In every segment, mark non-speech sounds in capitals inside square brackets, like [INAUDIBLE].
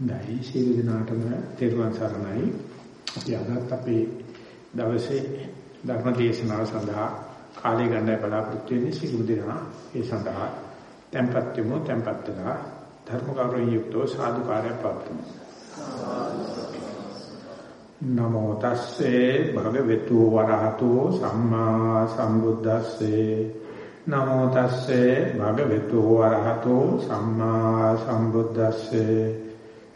දැයි සියලු දෙනාටම තෙරුවන් සරණයි. අපි අදත් අපේ දවසේ ධර්ම දේශනාව සඳහා කාලය ගන්නයි බලාපොරොත්තු වෙන්නේ සියලු දෙනා ඒ සඳහා tempත් වෙමු tempත් වෙලා ධර්ම ගෞරවයෙන් යුක්තව සාදුකාරය පවත්වමු. නමෝ තස්සේ භගවතු වරහතෝ සම්මා සම්බුද්දස්සේ නමෝ තස්සේ භගවතු වරහතෝ සම්මා සම්බුද්දස්සේ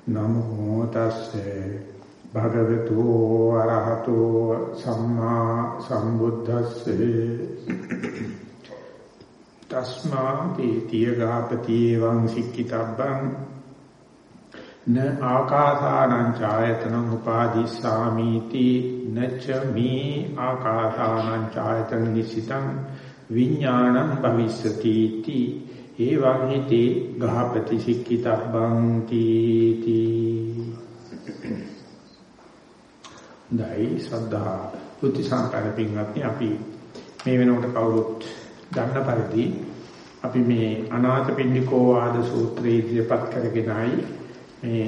නමෝ තස්සේ භගවතු අරහතෝ සම්මා සම්බුද්දස්සේ. තස්මා තීතිය ගාපති එවං සික්කිතබ්බං. න ආකාසානං ඡායතනං උපාදිස්සාමීති. නච මේ ආකාසානං ඡායතන නිසිතං. විඥානං භවිස්සති තී. ඒවං හිතේ ගහපති සික්කිතබ්බං තීති දයි සද්ධා බුද්ධ සම්පන්න පින්වත්නි අපි මේ වෙනකොට කවුරුත් දන්න පරිදි අපි මේ අනාථ පිණ්ඩිකෝ ආද සූත්‍රයේ ඉදිරිපත් කරගෙනයි මේ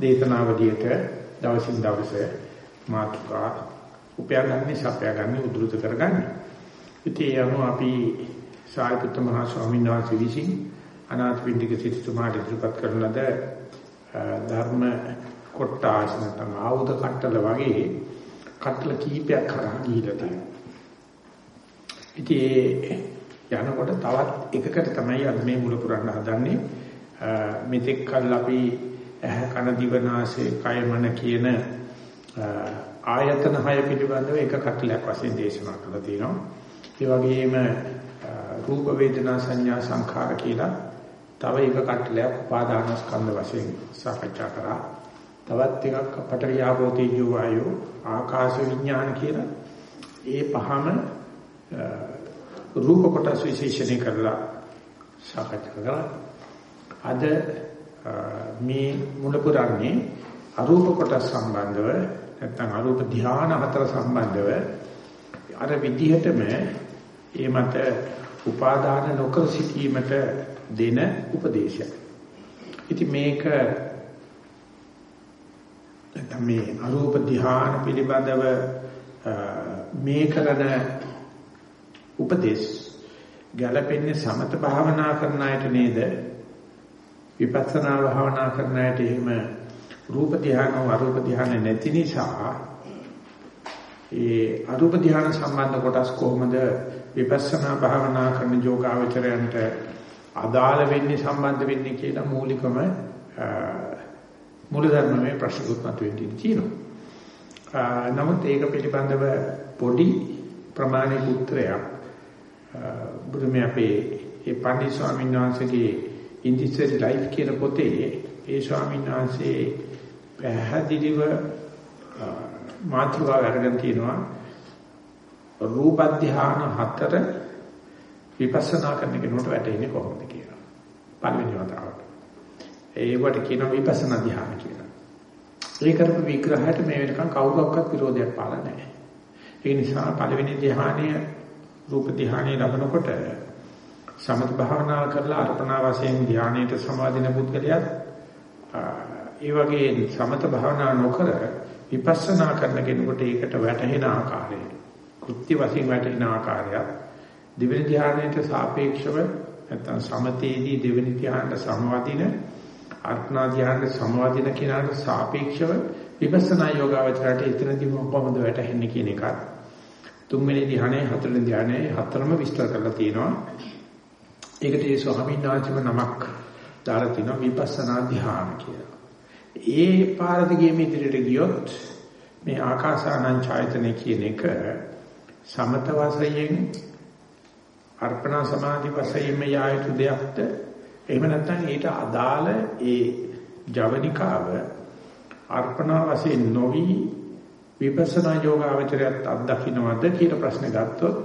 දේශනාවලියට දවසින් දවස මාතෘකා උපයාගන්නේ සපයාගන්නේ උද්දෘත කරගන්නේ. ඉතින් යමු අපි සාරිපුත්ත මහ ස්වාමීන් වහන්සේ විසින් අනාථපිණ්ඩික සිටුමාට ඉදිරිපත් කරන ලද ධර්ම කොටාස් නැත්නම් ආයුධ කට්ටල වගේ කට්ටල කීපයක් කරා ගිහිලා තියෙනවා. ඉතින් යනකොට තවත් එකකට තමයි අද මේ මුල පුරන්න හදන්නේ. මෙතෙක් කල් අපි ඇහ කන දිව නාසය කය මන කියන ආයතන හය පිළිබඳව එක කටලයක් වශයෙන් දේශනා කරලා තියෙනවා. ඒ වගේම රූප වේදනා සංඥා සංඛාර කියලා තව එක කට්ටලයක් උපාදාන ස්කන්ධ වශයෙන් සාකච්ඡා කරා. තවත් එකක් පඨවි ආපෝ තේජෝ වායෝ ආකාශ විඥාන කියලා ඒ පහම රූප කොටස් විශේෂණය කරලා සාකච්ඡා කරා. අද මේ මුල පුරන්නේ අරූප කොටස් සම්බන්ධව නැත්නම් අරූප ධානා හතර සම්බන්ධව අර විදිහටම ඒ මත උපාදාන නොකර සිටීමට දෙන උපදේශයක්. ඉතින් මේක මේ අරූප ධ්‍යාන පිළිබඳව මේ කරන උපදේශ ගැළපෙන්නේ සමත භාවනා කරන අයට නේද? විපස්සනා භාවනා කරන අයට එහෙම රූප ධ්‍යාන අරූප ධ්‍යාන නැති නිසා ඒ අරූප ධ්‍යාන සම්බන්ධ කොටස් කොහොමද විපස්සනා භාවනා කරන යෝගාවචරයන්ට අදාළ වෙන්නේ සම්බන්ධ වෙන්නේ කියලා මූලිකම මූලධර්මයේ ප්‍රශ්නකුත් මතුවෙන්නේ තියෙනවා. නමුත් ඒක පිළිබඳව පොඩි ප්‍රමාණික උත්තරයක් බුදුමේ අපේ ඒ පණ්ඩිත ස්වාමීන් වහන්සේගේ ඉන්දිසරි ලයිෆ් කියන පොතේ ඒ ස්වාමීන් වහන්සේ පැහැදිලිව මාතෘකාව අරගෙන තියෙනවා රූප ධාන හතර විපස්සනා කරන කෙනෙකුට වැටෙන්නේ කොහොමද කියලා. පළවෙනි වතාවට. ඒකට කියන විපස්සනා ධාන කියලා. ඒ කරපු විග්‍රහයට මේ වෙනකන් කවුරක්වත් විරෝධයක් පාලා නැහැ. ඒ නිසා පළවෙනි ධානය රූප ධානය ලැබනකොට සමත භාවනා කරලා අර්පණා වශයෙන් ධානයට සමාදින පුද්ගලයාත් ඒ වගේ සමත භාවනා නොකර විපස්සනා කරන කෙනෙකුට ඒකට වැටහෙන ආකාරය කෘත්‍ය වශයෙන් වැටෙන ආකාරයක් දෙවෙනි ධ්‍යානයට සාපේක්ෂව නැත්නම් සමතේදී දෙවෙනි ධ්‍යානට සමවදින අර්ථනා ධ්‍යානට සමවදින කෙනාට සාපේක්ෂව විපස්සනා යෝගාවචරයට එතනදී මොකමද වැටහෙන්නේ කියන එකත් තුන්වෙනි ධ්‍යානයේ හතරවෙනි ධ්‍යානයේ හතරම විස්තර කරලා තියෙනවා ඒකට ඒ ස්වාමීන් වහන්සේම නමක් දාලා තිනවා විපස්සනා ධ්‍යාන කියලා. ඒ පාරදී ගියේ ඉදිරියට ගියොත් මේ ආකාසානං ඡායතන කියන එක සමත වශයෙන් අර්පණ සමාධි වශයෙන් යා යුතු දෙයක්ද? එහෙම නැත්නම් ඊට අදාළ ඒ ජවනිකාව අර්පණ වශයෙන් නොවි විපස්සනා යෝගාවචරයත් අත්දකින්නවද කියන ප්‍රශ්නේ ගත්තොත්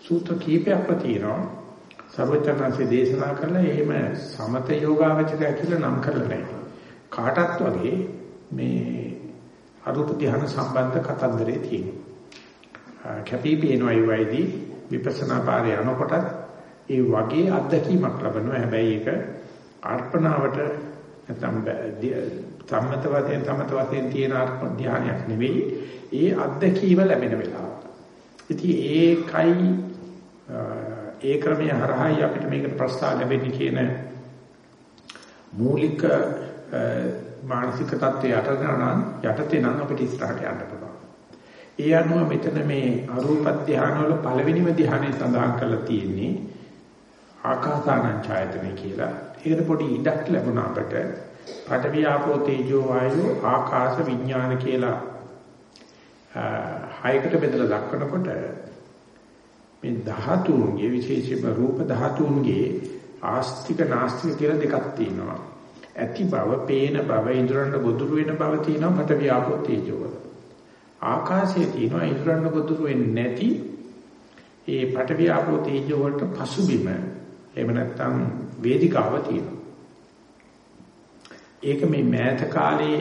සූත්‍ර කීපයක්ම තියෙනවා. සර්වචනanse දේශනා කරලා එහෙම සමත යෝගාවචරය කියලා නම් කරලා නැහැ. කාටත් වගේ මේ අරූප ධ්‍යාන සම්බන්ධ කතන්දරේ තියෙනවා. කැපී පෙනෙනවා ඒ වයිදී විපස්සනා පාරේ යනකොට ඒ වගේ අත්දැකීමක් ලබනවා. හැබැයි ඒක අර්පණාවට නැත්නම් සම්මත වශයෙන් සම්මත වශයෙන් තියෙන ආත්ම ධානයක් නෙවෙයි. ඒ අත්දැකීම ලැබෙන වෙලාව. ඉතින් ඒකයි ඒ ක්‍රමය හරහායි අපිට මේකට ප්‍රස්තාව ලැබෙන්නේ කියන මූලික මානසික தත්ත්වය යටතන යටතේ නම් අපිට ඉස්සරහට යන්න පුළුවන්. ඒ අනුව මෙතන මේ අරූප ධානය වල පළවෙනිම ධානය සඳහන් කරලා තියෙන්නේ ආකාසානං ඡායතනෙ කියලා. ඒකට පොඩි ඉඩක් ලැබුණා අපට. පඨවි ආපෝ තේජෝ වායෝ ආකාශ විඥාන කියලා හයකට බෙදලා දක්වනකොට මේ ධාතුන්ගේ විශේෂයෙන්ම රූප ධාතුන්ගේ ආස්තික නාස්තික කියලා දෙකක් තියෙනවා. ඇති බව, පේන බව, ඉදරන්න ගොදුරු වෙන බව තියෙනවා පඨවි ආපෝ තේජෝ වල. ආකාශයේ තියෙනවා ඉදරන්න ගොදුරු වෙන්නේ නැති ඒ පඨවි ආපෝ තේජෝ වලට පසුබිම එහෙම නැත්නම් වේදිකාව තියෙනවා. ඒක මේ මෑත කාලේ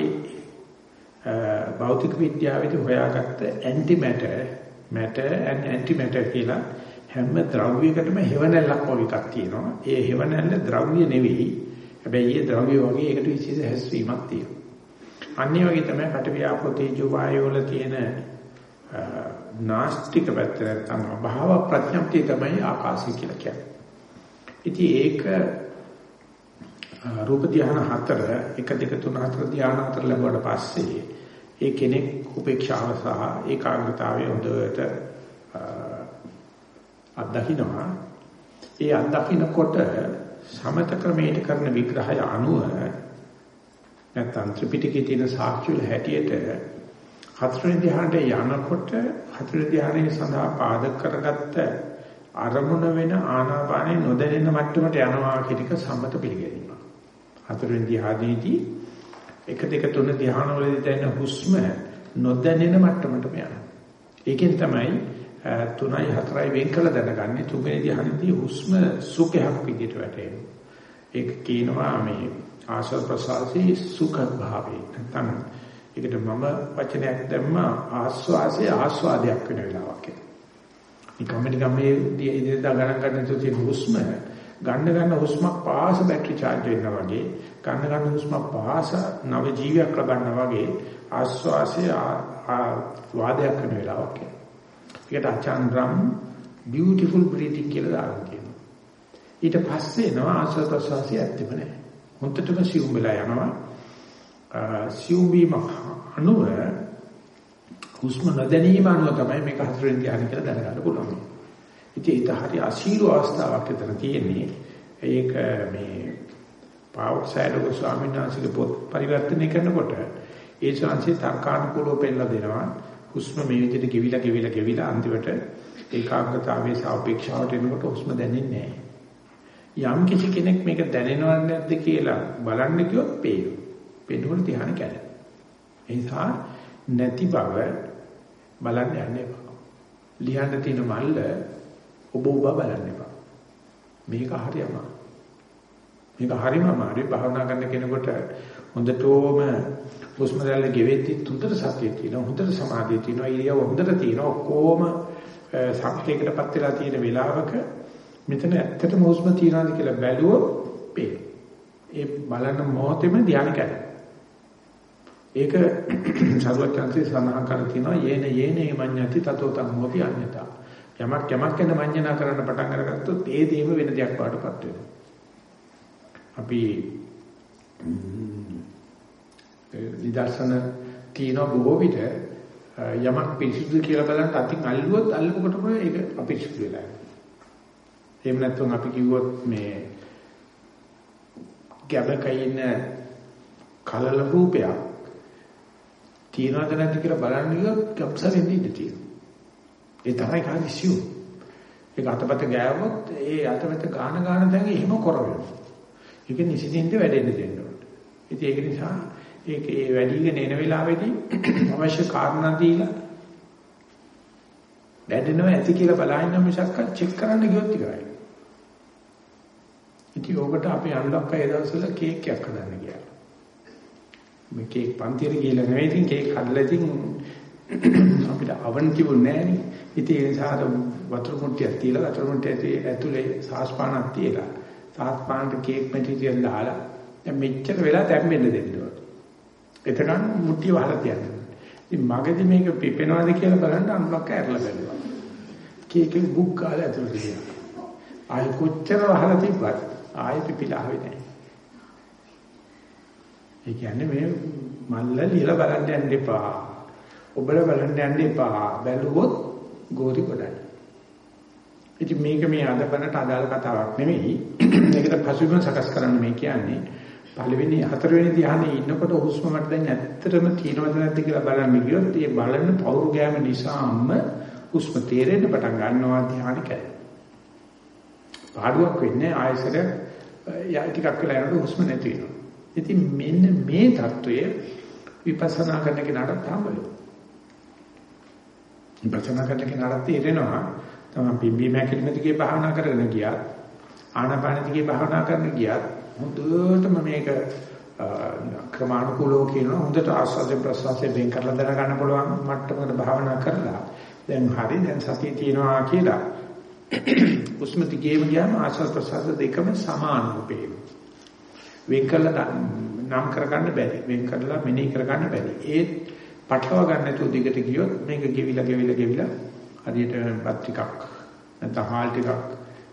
භෞතික විද්‍යාවේදී හොයාගත්ත aunty matter matter and aunty matter කියලා හැම ද්‍රව්‍යයකටම හේවණල්ලක් වගේ එකක් තියෙනවා. ඒ හේවණල්ල ද්‍රව්‍ය නෙවෙයි. හැබැයි ඒ ද්‍රව්‍ය වගේ ඒකට විශේෂ හැස්වීමක් තියෙනවා. අනිත් වගේ තමයි පටවියාපෝ තේජෝ වායෝ වල තියෙන නාස්තික පැත්ත නැත්නම් අභාව ප්‍රඥප්තිය තමයි ආකාශය කියලා කියන්නේ. ඉතින් ඒක රූප ධ්‍යාන හතර 1 2 3 4 ධ්‍යාන හතර ලැබුවට පස්සේ ඒ කෙනෙක් උපේක්ෂාව සහ ඒකාග්‍රතාවය හොඳට අත්දකින්නවා. ඒ අත්දකින්නකොට සමත ක්‍රමයට කරන විග්‍රහය අනුව නැත්නම් ත්‍රිපිටකයේ තියෙන සාක්ෂි වල හැටියට හතරවෙනි ධ්‍යානට යනකොට හතරවෙනි ධ්‍යානයේ සඳහා පාදක කරගත්ත අරමුණ වෙන ආනාපානේ නොදැනෙන මට්ටමට යනවා කියන එක සම්මත පිළිගැනීම. හතරවෙනි ධ්‍යානයේදී 1 2 3 ධ්‍යාන වලදී දැනෙන හුස්ම නොදැනෙන මට්ටමටම යනවා. ඒකෙන් තමයි 3යි 4යි වෙන් කළ දැනගන්නේ තුන්වෙනි ධ්‍යානයේදී හුස්ම සුඛයක් විදිහට වැටෙනවා. ඒක කියනවා මේ ආශ්වාස ප්‍රශ්වාසයේ සුඛ භාවය. නැත්නම් ඒකට මම වචනයක් දැම්ම ආස්වාසයේ ආස්වාදයක් වෙන වෙලාවක් කියලා. නිකම්ම නිකම් මේ ඉදිරියට ගණන් ගන්න තු තියෙන හුස්ම ගන්න ගන්න හුස්මක් පාස බැටරි charge වෙනවා වගේ ගන්න ගන්න හුස්මක් පාස නව ජීවියක් ලබනවා වගේ ආස්වාසයේ වාදයක් වෙන වෙලාවක් ඒකට අචාන්ද්‍රම් beautiful breathing කියලා දානවා කියනවා ඊට පස්සේ එනවා ආස්වාද ප්‍රසවාසය ඇත්තෙම නැහැ හොන්දටම සිවුම් වෙලා යනවා සිවුම් වීම අනුව හුස්ම නොදැනීම අනුව තමයි මේක හතරෙන් ධ්‍යාන කියලා දැනගන්න පුළුවන්. ඉතින් ඒක හරි අසීරු අවස්ථාවක් විතර තියෙන්නේ. ඒක මේ පාවොක්සයිඩ් ස්වාමීන් වහන්සේගේ පොත් පරිවර්තනය කරනකොට ඒ ශාන්සිය තර්කානුකූලව පෙන්නලා දෙනවා. හුස්ම මේ විදිහට කිවිලා කිවිලා කිවිලා අන්තිමට ඒකාග්‍රතාවයේ සාපේක්ෂවට එනකොට හුස්ම දැනෙන්නේ නැහැ. යම් කිසි කෙනෙක් මේක දැනෙනවද නැද්ද කියලා බලන්න කිව්වොත් පේනවා. පේනකොට ධ්‍යාන කැඩෙනවා. ඒ නිසා නැති බව බලන්න යන්න එපා. ලියන්න තියෙන මල්ල ඔබ ඔබ බලන්න එපා. මේක හරියම. මේක හරිම අමාරුයි භාවනා කරන කෙනෙකුට හොඳටම හුස්ම රැල්ල ගෙවෙද්දි තුන්තර සතිය තියෙනවා. හොඳට සමාධිය තියෙනවා. ඉරියව හොඳට තියෙනවා. ඔක්කොම සම්පේකටපත් වෙලා තියෙන වෙලාවක මෙතන ඇත්තටම හුස්ම තියනවාද කියලා බැලුවොත් පේනවා. ඒ බලන මොහොතේම ධානය කැඩෙනවා. ඒක [CLEARS THROAT] සරුවචන්සේ සඳහන් කරලා තියෙනවා යේන යේනේ මඤ්ඤති තතෝ තං හෝති අඤ්ඤතා. යමක් යමක් ගැන මඤ්ඤණා කරන්න පටන් අරගත්තොත් ඒ දේම වෙන දෙයක් වඩටපත් වෙනවා. අපි විදර්ශන කියන බොහෝ විට යමක් පිරිසුදු කියලා බලන්න අතින් අල්ලුවොත් අල්ලනකොටම ඒක අපිරිසුදු වෙලා යනවා. එහෙම නැත්නම් අපි කිව්වොත් මේ ගැබක ඉන්න කලල රූපයක් තියනවද නැද්ද කියලා බලන්න ගියොත් කම්සලෙන් ඉඳී තියෙනවා. ඒ තමයි කාදිසියු. ඒක අතපත ගෑවොත් ඒ අතපත ගාන ගාන දැන් එහෙම කර වෙනවා. ඒක නිසින්ින්ද වැඩෙන්න දෙන්න ඕනේ. ඉතින් ඒක නිසා ඒක ඒ වැඩිගෙන එන වෙලාවේදී අවශ්‍ය කාරණා දීලා වැඩෙනව ඇති කියලා බලහින්න මිසක් චෙක් කරන්න ගියොත් ඉවරයි. ඉතින් ඕකට අපි අන්ලොක් අය දවස්වල කේක් එකක් හදන්න කියලා. මේ කේක් පන්තියට ගිහලා නෙවෙයි ඉතින් කේක් හදලා ඉතින් අපිට අවන් තිබුණේ නෑනේ. ඉතින් ඒ නිසා වතුර මුට්ටියක් තියලා වතුර මුට්ටිය ඇතුලේ සාස්පානක් තියලා සාස්පානට කේක් මැටීරියල් දාලා දැන් මෙච්චර වෙලා තැම්බෙන්න දෙන්න ඕන. එතකන් මුට්ටිය වහලා තියන්න. ඉතින් මගදී මේක පිපෙනවද කියලා බලන්න අම්ලක් ඇරලා බැලුවා. කීකේ බුක් කාලේ ඇතුළට ගියා. ආයි කොච්චර වහලා තිබ්බත් ආයි පිපිලා ආවේ නැහැ. ඒ කියන්නේ මේ මල්ල ලියලා බලන්න යන්න එපා. ඔබල බලන්න යන්න එපා. බැලුවොත් ගෝරි ගොඩයි. ඉතින් මේක මේ අදපනට අදාළ කතාවක් නෙමෙයි. මේකට පසුබිම සකස් කරන්න මේ කියන්නේ. පළවෙනි හතරවෙනි ධ්‍යානයේ ඉන්නකොට හුස්ම මට දැන් ඇත්තටම තියෙනවද නැද්ද කියලා බලන්න ගියොත් ඒ බලන පවුරු ගෑම නිසාම හුස්ම තේරෙන්න පටන් ගන්නවා ධ්‍යාන කැරේ. පාඩුවක් වෙන්නේ ආයසර යයි ටිකක් වෙලා යනකොට හුස්ම නැති වෙනවා. ඉතින් මෙන්න මේ தত্ত্বය විපස්සනා කරන කෙනාට තමයි. විපස්සනා කරන කෙනාට තේරෙනවා තමයි බිම්බි මැකෙන්නේදී භාවනා කරගෙන ගියා. ආනාපානතිගේ භාවනා කරන්න ගියත් හොඳටම මේක ක්‍රමානුකූලව කියන හොඳට ආස්වාදයෙන් ප්‍රසවාසයෙන් වෙන් කරලා දැනගන්න පුළුවන් මට්ටමකට භාවනා කරලා දැන් හරි දැන් සතිය තියෙනවා කියලා උස්ම දිගේම ගියාම ආස්වාද ප්‍රසවාස දෙකම සමානව පේනවා වෙන් කරලා නම් කරගන්න බැරි වෙන් කරලා මෙනෙහි කරගන්න බැරි ඒත් පටලවා ගන්න නැතුව දිගට ගියොත් මේක ගෙවිලා ගෙවිලා ගෙවිලා හරියට බත් ටිකක් නැත්නම් හාල් ටිකක්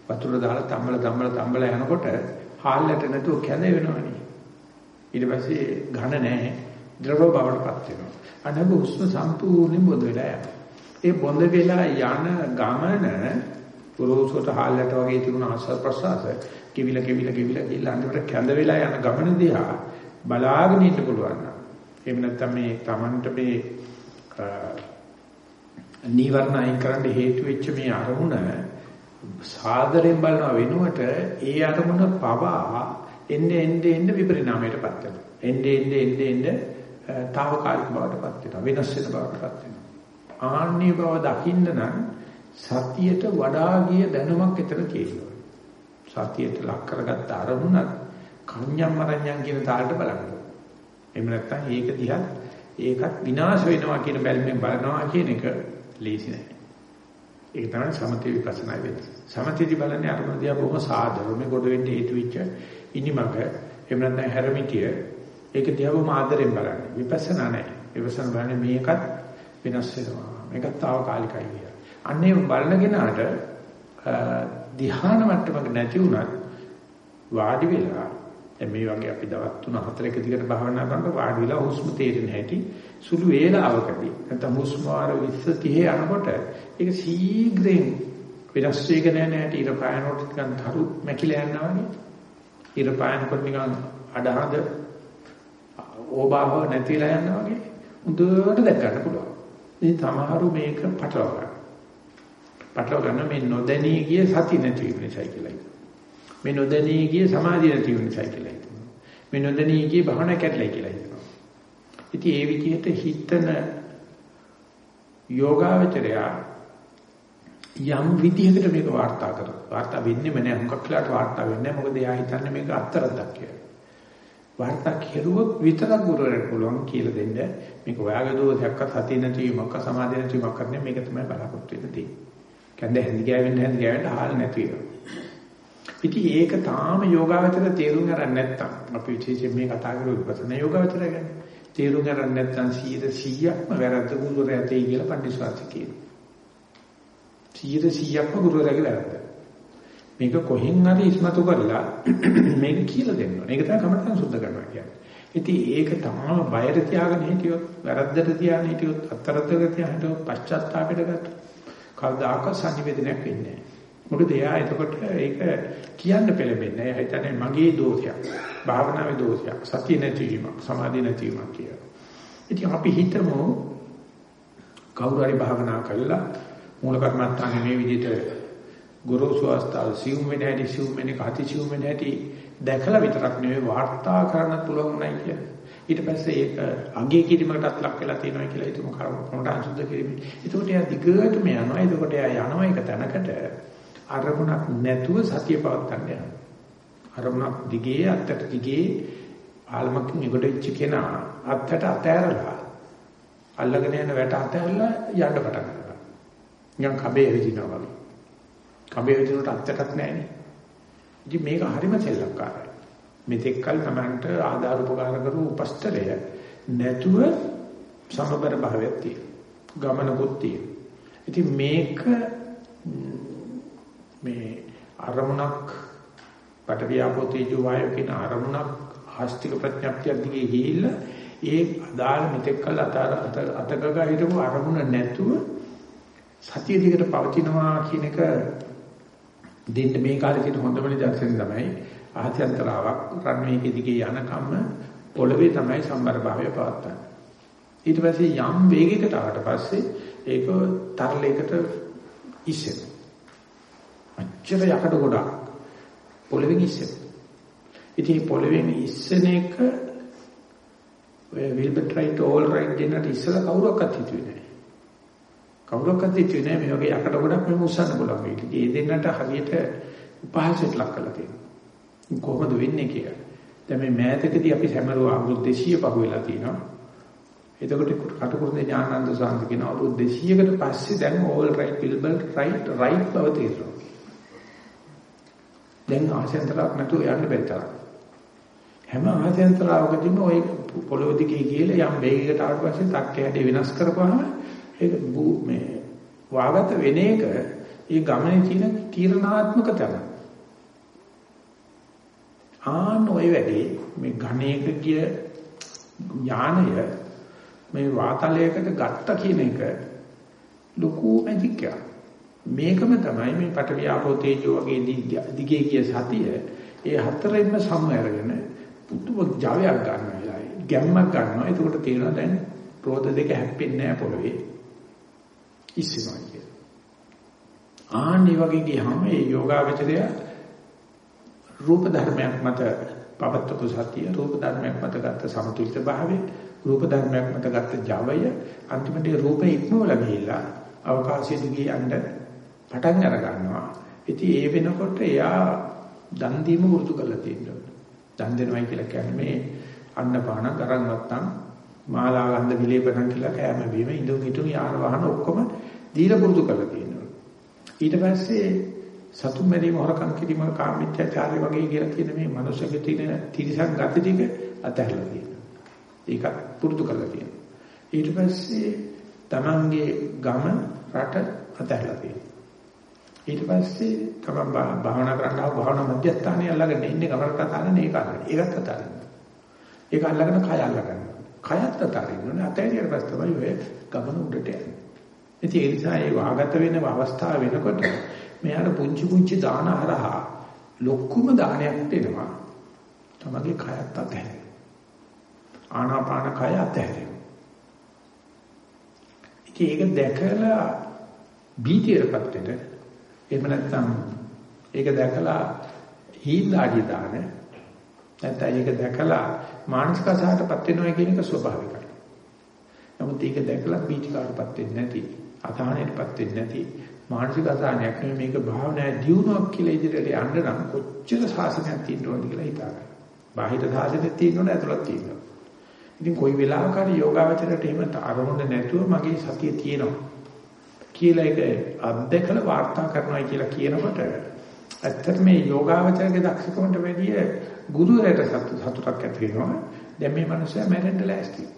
වතුර දාලා තම්බල තම්බල තම්බල යනකොට හාල්ලට නැතුව කැඳ වෙනවනේ. ඊට පස්සේ ඝන නැහැ. ද්‍රව බවටපත් වෙනවා. අනබ උස්ම සම්පූර්ණයෙන් බොඳ වෙලා යනවා. ඒ බොඳ වෙලා යන ගමන පුරෝසොට හාල්ලට වගේ තිබුණ ආස්වාද ප්‍රසආස කිවිල කිවිල කිවිල ගිහලා අන්තිමට කැඳ වෙලා යන ගමන දිහා බලාගෙන ඉන්න පුළුවන්. එහෙම නැත්නම් මේ Tamanට මේ නීවරණ අයින් කරන්න හේතු වෙච්ච මේ අරමුණ සාදරයෙන් බලන වෙනුවට ඒ අරමුණ පවා එන්නේ එන්නේ එන්නේ විපරිණාමයටපත් වෙනවා. එන්නේ එන්නේ එන්නේ එන්නේ తాවකාලික බවටපත් වෙනවා. වෙනස් වෙන බවටපත් වෙනවා. ආන්නේ බව දකින්න නම් සතියට වඩා ගිය දැනුමක් එතන තියෙනවා. සතියට ලක් කරගත්ත අරමුණක් කන්‍යම් මරණ්‍යම් කියන තාලට බලන්න. එහෙම නැත්නම් ඒක දිහා ඒකත් විනාශ වෙනවා කියන බැල්මෙන් බලනවා කියන එක ලේසි නෑ. ඒක තමයි සමථ විපස්සනා වෙන්නේ. සමථයේදී බලන්නේ අරමුණ දිහා බොහොම සාදරව මේ කොට වෙන්න හේතු වෙච්ච ඉනිමග එහෙම නැත්නම් හැරමිටිය ඒක දිහා බොහොම ආදරෙන් බලන්නේ. විපස්සනා නැහැ. විපස්සනා බලන්නේ මේකත් වෙනස් වෙනවා. මේකත් తాවකාලිකයි කියලා. අන්නේ බලන කෙනාට ධ්‍යාන මට්ටමක නැති වුණත් වාඩි වෙලා මේ වගේ අපි දවස් 3 4 එක දිගට භාවනා කරනකොට වාඩි වෙලා හුස්ම තේරෙන හැටි සුළු වේලාවකදී නැත්නම් හුස්ම වාර 20 30 යනකොට ඒක ශීඝ්‍රයෙන් වෙනස් වෙගෙන යන හැටි ඉර පායනකොට නිකන් තරු මැකිලා යනවා වගේ ඉර පායනකොට නිකන් අඩහද ඕබාව නැතිලා යනවා වගේ හොඳට දැක ගන්න පුළුවන්. ඉතින් සමහරු මේක පටලවා ගන්න. පටලවා ගන්න මේ නොදැනී ගිය සති නැති වෙන නිසා කියලා. මේ නොදැනී ගිය සමාධිය නැති වෙන නිසා කියලා. මේ නොදැනී ගිය භවනා කැඩලා කියලා හිතනවා. ඉතින් ඒ විදිහට හිතන යෝගාවචරය යම් විදිහකට මේක වාර්තා කරනවා. වාර්තා වෙන්නේම නැහැ. හුඟක් වෙලාට වාර්තා වෙන්නේ නැහැ. මොකද එයා හිතන්නේ මේක අත්තරක් කියලා. වාර්තා කෙරුවොත් විතරක් ගුරුවරට පුළුවන් කියලා දෙන්න. මේක ඔයාගේ දෝෂයක්වත් හති නැතිවීමක් සමාධිය නැතිවීමක් කරන්නේ මේක තමයි බලාපොරොත්තු වෙන්න තියෙන්නේ. කන්ද හැඳි ගෑවෙන්න හැඳි ගෑවෙන්න හාල් නැති වෙනවා. ඉතින් ඒක තාම යෝගාවචර තේරුම් ගන්න නැත්තම් අපි විශේෂයෙන් මේ කතා කරලා විපස්සනා යෝගාවචර ගැන තේරුම් ගන්න නැත්තම් 100%ක්ම වැරද්ද ගුරුවරයා තේ කියලා පඬිස්වාසි කියනවා. 100%ක්ම ගුරුවරයාගේ වැරද්ද. මේක කොහෙන් හරි ඉස්මතු කරලා මේක කියලා දෙන්න ඕනේ. ඒක තමයි කමටහන් සුද්ධ කරනවා කියන්නේ. ඉතින් ඒක තාම බයර තියාගෙන හිටියොත් වැරද්දට තියාගෙන හිටියොත් අත්තරද්දට තියාගෙන හිටියොත් පශ්චාත්තාපයට ගත්තොත් කවදාකවත් සංනිවේදනයක් වෙන්නේ නැහැ. මොකද එයා එතකොට ඒක කියන්න පෙළඹෙන්නේ. එයා හිතන්නේ මගේ දෝෂයක්. භාවනාවේ දෝෂයක්. සතිය නැතිවීමක්, සමාධිය නැතිවීමක් කියලා. ඉතින් අපි හිතමු කවුරු හරි භාවනා කළා මූල කර්මත්තානේ මේ විදිහට ගුරුසු අවස්ථාව සිවුම් වෙන හැටි සිවුම් වෙන කටි සිවුම් වෙන හැටි දැකලා විතරක් නෙවෙයි වාර්තා කරන්න පුළුවන් නයි කියන්නේ. ඊට පස්සේ ඒක අගේ කිරීමකටත් ලක් වෙලා තියෙනවා කියලා හිතමු කරුණාට සුද්ධ කිරීම. ඒකට එයා දිගටම යනවා. ඒකට එයා යනවා එක තැනකට අරමුණක් නැතුව සතිය පවත්වන්න යනවා. අරමුණක් දිගේ අත්තට දිගේ ආලමකින් ඉගොඩෙච්ච කෙනා අත්තට අතෑරලා අල්ලගෙන යන වැට අතෑරලා යන්න පටන් ගන්නවා. නිකන් කබේ විදිනවා වගේ. කබේ විදිනට අත්තටත් නැහැනේ. ඉතින් මේක හරිම සෙල්ලක්කාරයි. මෙතෙක් කල තමන්ට ආධාර උපකාර කරු උපස්තරය නැතුව සමබර භාවයක් තියෙනවා. ගමනකුත් තියෙනවා. ඉතින් මේක මේ අරමුණක් පටවියාපෝ තේජෝ වායෝ කියන අරමුණක් ආස්තික ප්‍රඥප්තිය දිගේ ගිහිල්ලා ඒ අදාළ මෙතෙක් කල අතර අතකග හිටපු අරමුණ නැතුව සතිය දිගට පවතිනවා කියන එක දෙන්න මේ කාලේ තියෙන හොඳම නිදර්ශනය තමයි ආහත්‍යන්තරාවක් රන්වේගේ දිගේ යන කම්ම පොළවේ තමයි සම්බර භාවය පවත්තන්නේ. ඊට පස්සේ යම් වේගයකට ආවට පස්සේ ඒක තරලයකට ඉස්සෙනවා. අච්චර යකඩ ගොඩක් පොළවෙන් ඉස්සෙනවා. ඉතින් පොළවෙන් ඉස්සෙන එක ඔය විල්බර්ට් රයිට් ඕල් රයිට් දෙන්නට ඉස්සලා කවුරක්වත් හිතුවේ නැහැ. කවුරක්වත් හිතුවේ නැහැ මේ වගේ යකඩ ගොඩක් මෙහෙම උස්සන්න පුළුවන් වෙයි. ඒ දෙන්නට හරියට උපහාසයට ලක් කරලා තියෙනවා. කොහොමද වෙන්නේ කියලා. දැන් මේ මෑතකදී අපි හැමරුවා අවුරුදු 200 පහ වෙලා තියෙනවා. එතකොට කටුකුරුනේ ඥානানন্দ සාන්ත කියන අවුරුදු 200කට පස්සේ දැන් ඕල් රයිට් පිල්බල් රයිට් රයිට් බව තේරෙනවා. දැන් ආශෙන්තරක් නැතුව යන්න බැහැ. හැම ආශෙන්තරාවකදීම ওই පොළොව දිගේ ගිහලා යම් වේගයකට ආවට පස්සේ තක්කේ හැඩේ වෙනස් කරපුවාම ඒක මේ වාගත වෙන එක ඒ ගමනේ තියෙන තීරණාත්මක තැනක්. ආන ඔය වැඩේ මේ ඝණයක ගිය ඥානය මේ වාතලයකට ගත්ත කියන එක ලොකු මැජික් එකක්. මේකම තමයි මේ පටවිය ආපෝ තේජෝ වගේ දිගේ කිය සතිය ඒ හතරෙන්ම සම්මරගෙන පුදුම ජවයක් ගන්න වෙලාවයි ගැම්මක් ගන්නවා එතකොට තේරෙනවා දැන් රෝද දෙක හැප්පෙන්නේ නැහැ පොළවේ ඉස්සෙනවා කිය. ආනි වගේ ගියාම මේ යෝගාවචරය රූප ධර්මයක් මත පවත්වපු සතිය රූප ධර්මයක් මත ගත්ත සමතුලිත භාවය රූප ධර්මයක් මත ගත්ත ජවය අන්තිමට රූපේ ඉක්මවල ගිහිල්ලා අවකාශයේ දිගේ යන්න පටන් අර ගන්නවා. ඉතින් ඒ වෙනකොට එයා දන් දීම වෘතු කරලා තියෙනවා. දන් දෙනවයි කියලා කියන්නේ මේ අන්නපාන කරන් වත්තම් මාලා ගන්ධ විලේපන කියලා කෑම බීම ඉඳුන් හිටුන් යාන වාහන ඔක්කොම දීලා පුරුදු කරලා තියෙනවා. ඊට පස්සේ සතුම් මැරීම හොරකම් කිරීම කාමීත්‍යාචාරය වගේ කියලා කියන මේ මනුෂ්‍යකේ තියෙන තිරිසන් ගති ටික අතහැරලා තියෙනවා. ඒක පුරුදු කරලා තියෙනවා. ඊට පස්සේ Tamange ගම රට අතහැරලා තියෙනවා. ඊට පස්සේ තමයි භාවනා කරන්න ආව භාවනා මධ්‍යස්ථානයේ අල්ලගෙන ඉන්නේ කවර කතාගෙන ඒක අල්ලගෙන. ඒකත් අතාරින්න. ඒක අල්ලගෙන කය අල්ලගන්න. කයත් අතාරින්න ඕනේ. අතෑරියට පස්සේ තමයි ඔය ගමන උඩට යන්නේ. ඉතින් ඒ නිසා මේ වාගත වෙන අවස්ථාව වෙනකොට මෙයාට පුංචි පුංචි දාන හරහා ලොකුම දානයක් දෙනවා. තමගේ කයත් අතහැරෙන. ආනාපාන කය අතහැරෙන. ඉතින් ඒක දැකලා බීතියටපත් වෙන එහෙම නැත්නම් ඒක දැකලා හීලාගේ දාන නැත්නම් ඒක දැකලා මානසික අසහනටපත් වෙනවා කියන එක ස්වභාවිකයි. නමුත් ඒක දැකලා පීචිකාටපත් වෙන්නේ නැති, අසහනයටපත් වෙන්නේ නැති මානසික අසහනයක් නෙමෙයි මේක භාවනා දියුණුවක් කියලා ඉදිරියට යන්න නම් කොච්චර සාසනයක් තියෙන්න ඕනද කියලා හිතාගන්න. බාහිර සාසනෙත් තියෙනවද ඇතුළත් තියෙනවද? ඉතින් කොයි වෙලාවක හරි යෝගාවචරයට එහෙම අරමුණ නැතුව මගේ සතිය තියෙනවා. කියලා ඒක අත්දැකලා වාර්තා කරනවා කියලා කියනකොට ඇත්තට මේ යෝගාවචරයේ දක්ෂකමට වැඩිය ගුරුවරයාට සතුටක් ඇති වෙනවා. දැන් මේ මිනිස්සයා මැරෙන්න ලෑස්ති.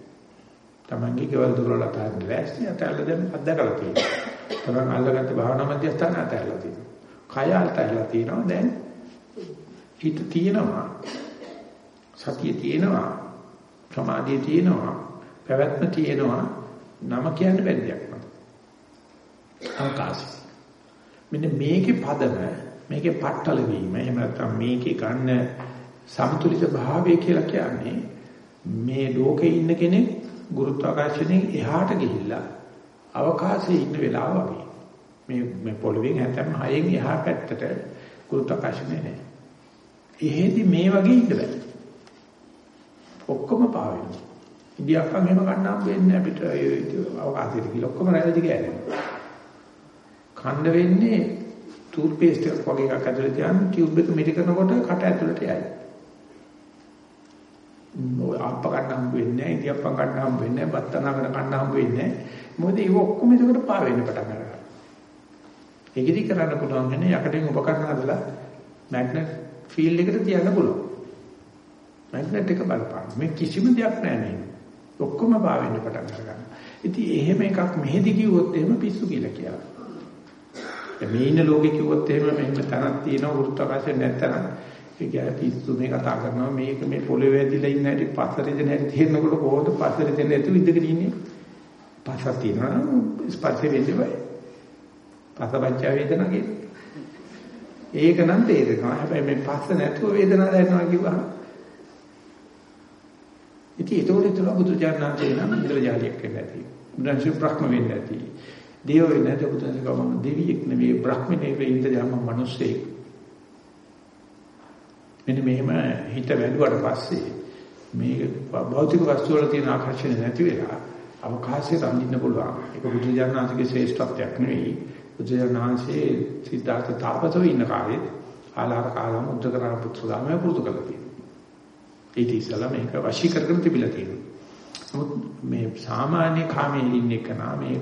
Tamange කෙවල් දුරවල අතහරින්න ලෑස්ති. අතල්ලා දැන් අත්දැකලා තියෙනවා. Taman අල්ලගත්ත භාවනා මධ්‍යස්ථාන අතහැරලා තියෙනවා. කය අතහැරලා තියෙනවා. දැන් හිත තියෙනවා. සතිය තියෙනවා. සමාධිය තියෙනවා. පැවැත්ම තියෙනවා. නම කියන්න බැරි දෙයක්. අවකාශය. මෙන්න මේකේ පදම මේකේ පట్టල වීම එහෙම නැත්නම් මේකේ ගන්න සමතුලිත භාවය කියලා කියන්නේ මේ ලෝකේ ඉන්න කෙනෙක් ගුරුත්වාකර්ෂණයෙන් එහාට ගිහිල්ලා අවකාශයේ ඉන්න වෙලාව වගේ. මේ මේ පොළවෙන් හැතැම් හයෙන් එහා පැත්තට ගුරුත්වාකර්ෂණය නැහැ. එහෙදි මේ වගේ ඉන්න බෑ. ඔක්කොම පාවෙනවා. ඉන්දියාප්පන් එහෙම ගන්න හම්බ වෙන්නේ අපිට අවකාශයට ගිහලා ඔක්කොම රැවටි ගෑනවා. කන්න වෙන්නේ ටූත් පේස්ට් එකක් වගේ එකක් ඇතුලේ තියන් ටියුබ් එක මිටි කරනකොට කට ඇතුලට යයි. ඔය අප්ප ගන්න හම්බ වෙන්නේ නැහැ, ඉතියප්ප ගන්න හම්බ වෙන්නේ නැහැ, බත්තනාකට ගන්න හම්බ වෙන්නේ නැහැ. මොකද ඒක ඔක්කොම ඒකට පා වෙන්න පටන් ගන්නවා. ඒකෙදි කරන්න පුළුවන් කියන්නේ යකඩෙන් උපකරණ හදලා මැග්නට් ෆීල්ඩ් එකට තියන්න පුළුවන්. මැග්නට් එක බලපාන. මේ කිසිම දෙයක් නැහැ මේ. ඔක්කොම පාවෙන්න පටන් ගන්නවා. ඉතින් එහෙම එකක් මෙහෙදි කිව්වොත් එහෙම පිස්සු කියලා කියනවා. මේ ඉන්න ලෝකේ කිව්වොත් එහෙම මෙහෙම තනක් තියෙනවා වෘත්තකාශය නැත්නම් ඒ කියන්නේ පිස්සු මේ කතා කරනවා. මේක මේ පොළවේ වැදිලා ඉන්න හැටි පස්සරේ දෙන හැටි තේරෙනකොට කොහොමද පස්සරේ දෙන ඇතුළු ඉඳගෙන ඉන්නේ? පස්සක් තියෙනවා ස්පර්ශ වෙන්නේ බයි පස්සපච්ච වේදනා කියන්නේ ඒක නම් තේරෙනවා. හැබැයි මේ පස්ස නැතුව වේදනාව දැනෙනවා කිව්වහම. ඉතින් ඒතකොට තුල බුදුචානන්සේ නම් ඉන්ද්‍රජාලියක් වෙන්න ඇති. බුදුන්සේ බ්‍රහ්ම වෙන්න ඇති. දේව වෙන්න ඇති. බුදුන්සේ කවම දෙවියෙක් නෙවෙයි බ්‍රහ්ම නෙවෙයි ඉන්ද්‍රජාම මිනිස්සෙක්. මෙන්න මෙහෙම හිත වැළුවට පස්සේ මේ භෞතික වස්තු වල තියෙන ආකර්ෂණය නැති වෙලා අවකාශයේ රඳින්න පුළුවන්. ඒක බුදුජානනාථගේ ශ්‍රේෂ්ඨත්වයක් නෙවෙයි. බුදුජානනාංශයේ සිද්ධාර්ථ තාපසෝ ඉන්න කාලේ ආලාර කාලම උද්දකරණ පුත්‍රදාමය පුරුදු කළා තියෙනවා. ඒක ඉස්සලා මේක වශී කරගෙන තිබිලා තියෙනවා. නමුත් මේ සාමාන්‍ය කාමයේ ඉන්න එක මේ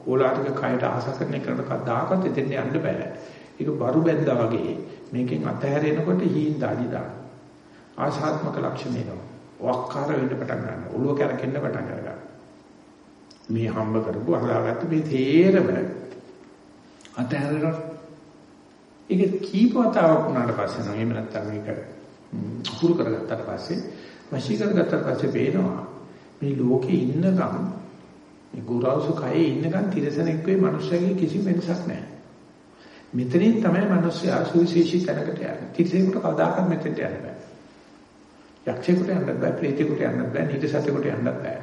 කෝලාටික කයට ආස කරන එකට කවදාකවත් එතෙන් යන්න බෑ. ඒක බරු බැඳා වගේ මේකෙන් අතහැරෙනකොට හීන් දාඩි දාන. ආශාත්මක ලක්ෂණ එනවා. වක්කාර වෙන්න පටන් ගන්නවා. ඔළුව කැරකෙන්න පටන් ගන්නවා. මේ හම්බ කරපු හදාගත්ත මේ තේරම අතහැරලා ඒක කීප වතාවක් වුණාට පස්සේ නම් එහෙම නැත්තම් මේක හුරු කරගත්තාට පස්සේ වශී කරගත්තාට පස්සේ පේනවා මේ ලෝකේ ඉන්නකම් මේ ගුරුසු කයේ ඉන්නකම් තිරසනෙක් වේ මිනිස්සුගේ කිසි වෙනසක් නැහැ. මෙතනින් තමයි මිනිස්සු ආසුවිශේෂී තැනකට යන්නේ. කිසිසේකට කවදාකවත් මෙතෙන්ට යන්න බෑ. යක්ෂයෙකුට යන්න බෑ, ප්‍රේතයෙකුට යන්න බෑ, නිදසතෙකුට යන්න බෑ.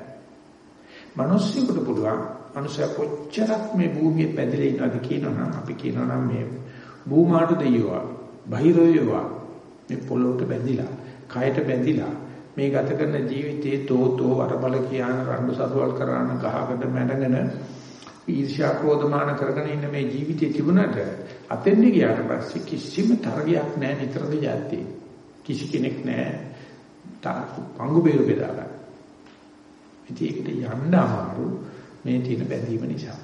මිනිස්සුන්ට පුළුවන්. මිනිස්සු කොච්චරක් මේ භූමියේ පැදලා ඉන්නවද කියනවනම් අපි කියනවනම් මේ භූමාට දෙයියවා, බහිරෝයවා මේ පොළොවට බැඳිලා, කයට බැඳිලා මේ ගත කරන ජීවිතයේ තෝතෝ වරබල කියන රණ්ඩු සතුවල් කරන ගහකට මැඩගෙන ඊර්ෂ්‍යා ක්‍රෝධමාන කරගෙන ඉන්න මේ ජීවිතේ තිබුණාට අතෙන්දි ගියාට පස්සේ කිසිම තරගයක් නැහැ නිතරම යද්දී. කිසි කෙනෙක් නැහැ පංගු බේරු බෙදා ගන්න. ඉතින් ඒකට යන්න අමාරු මේ තියෙන බැඳීම නිසා.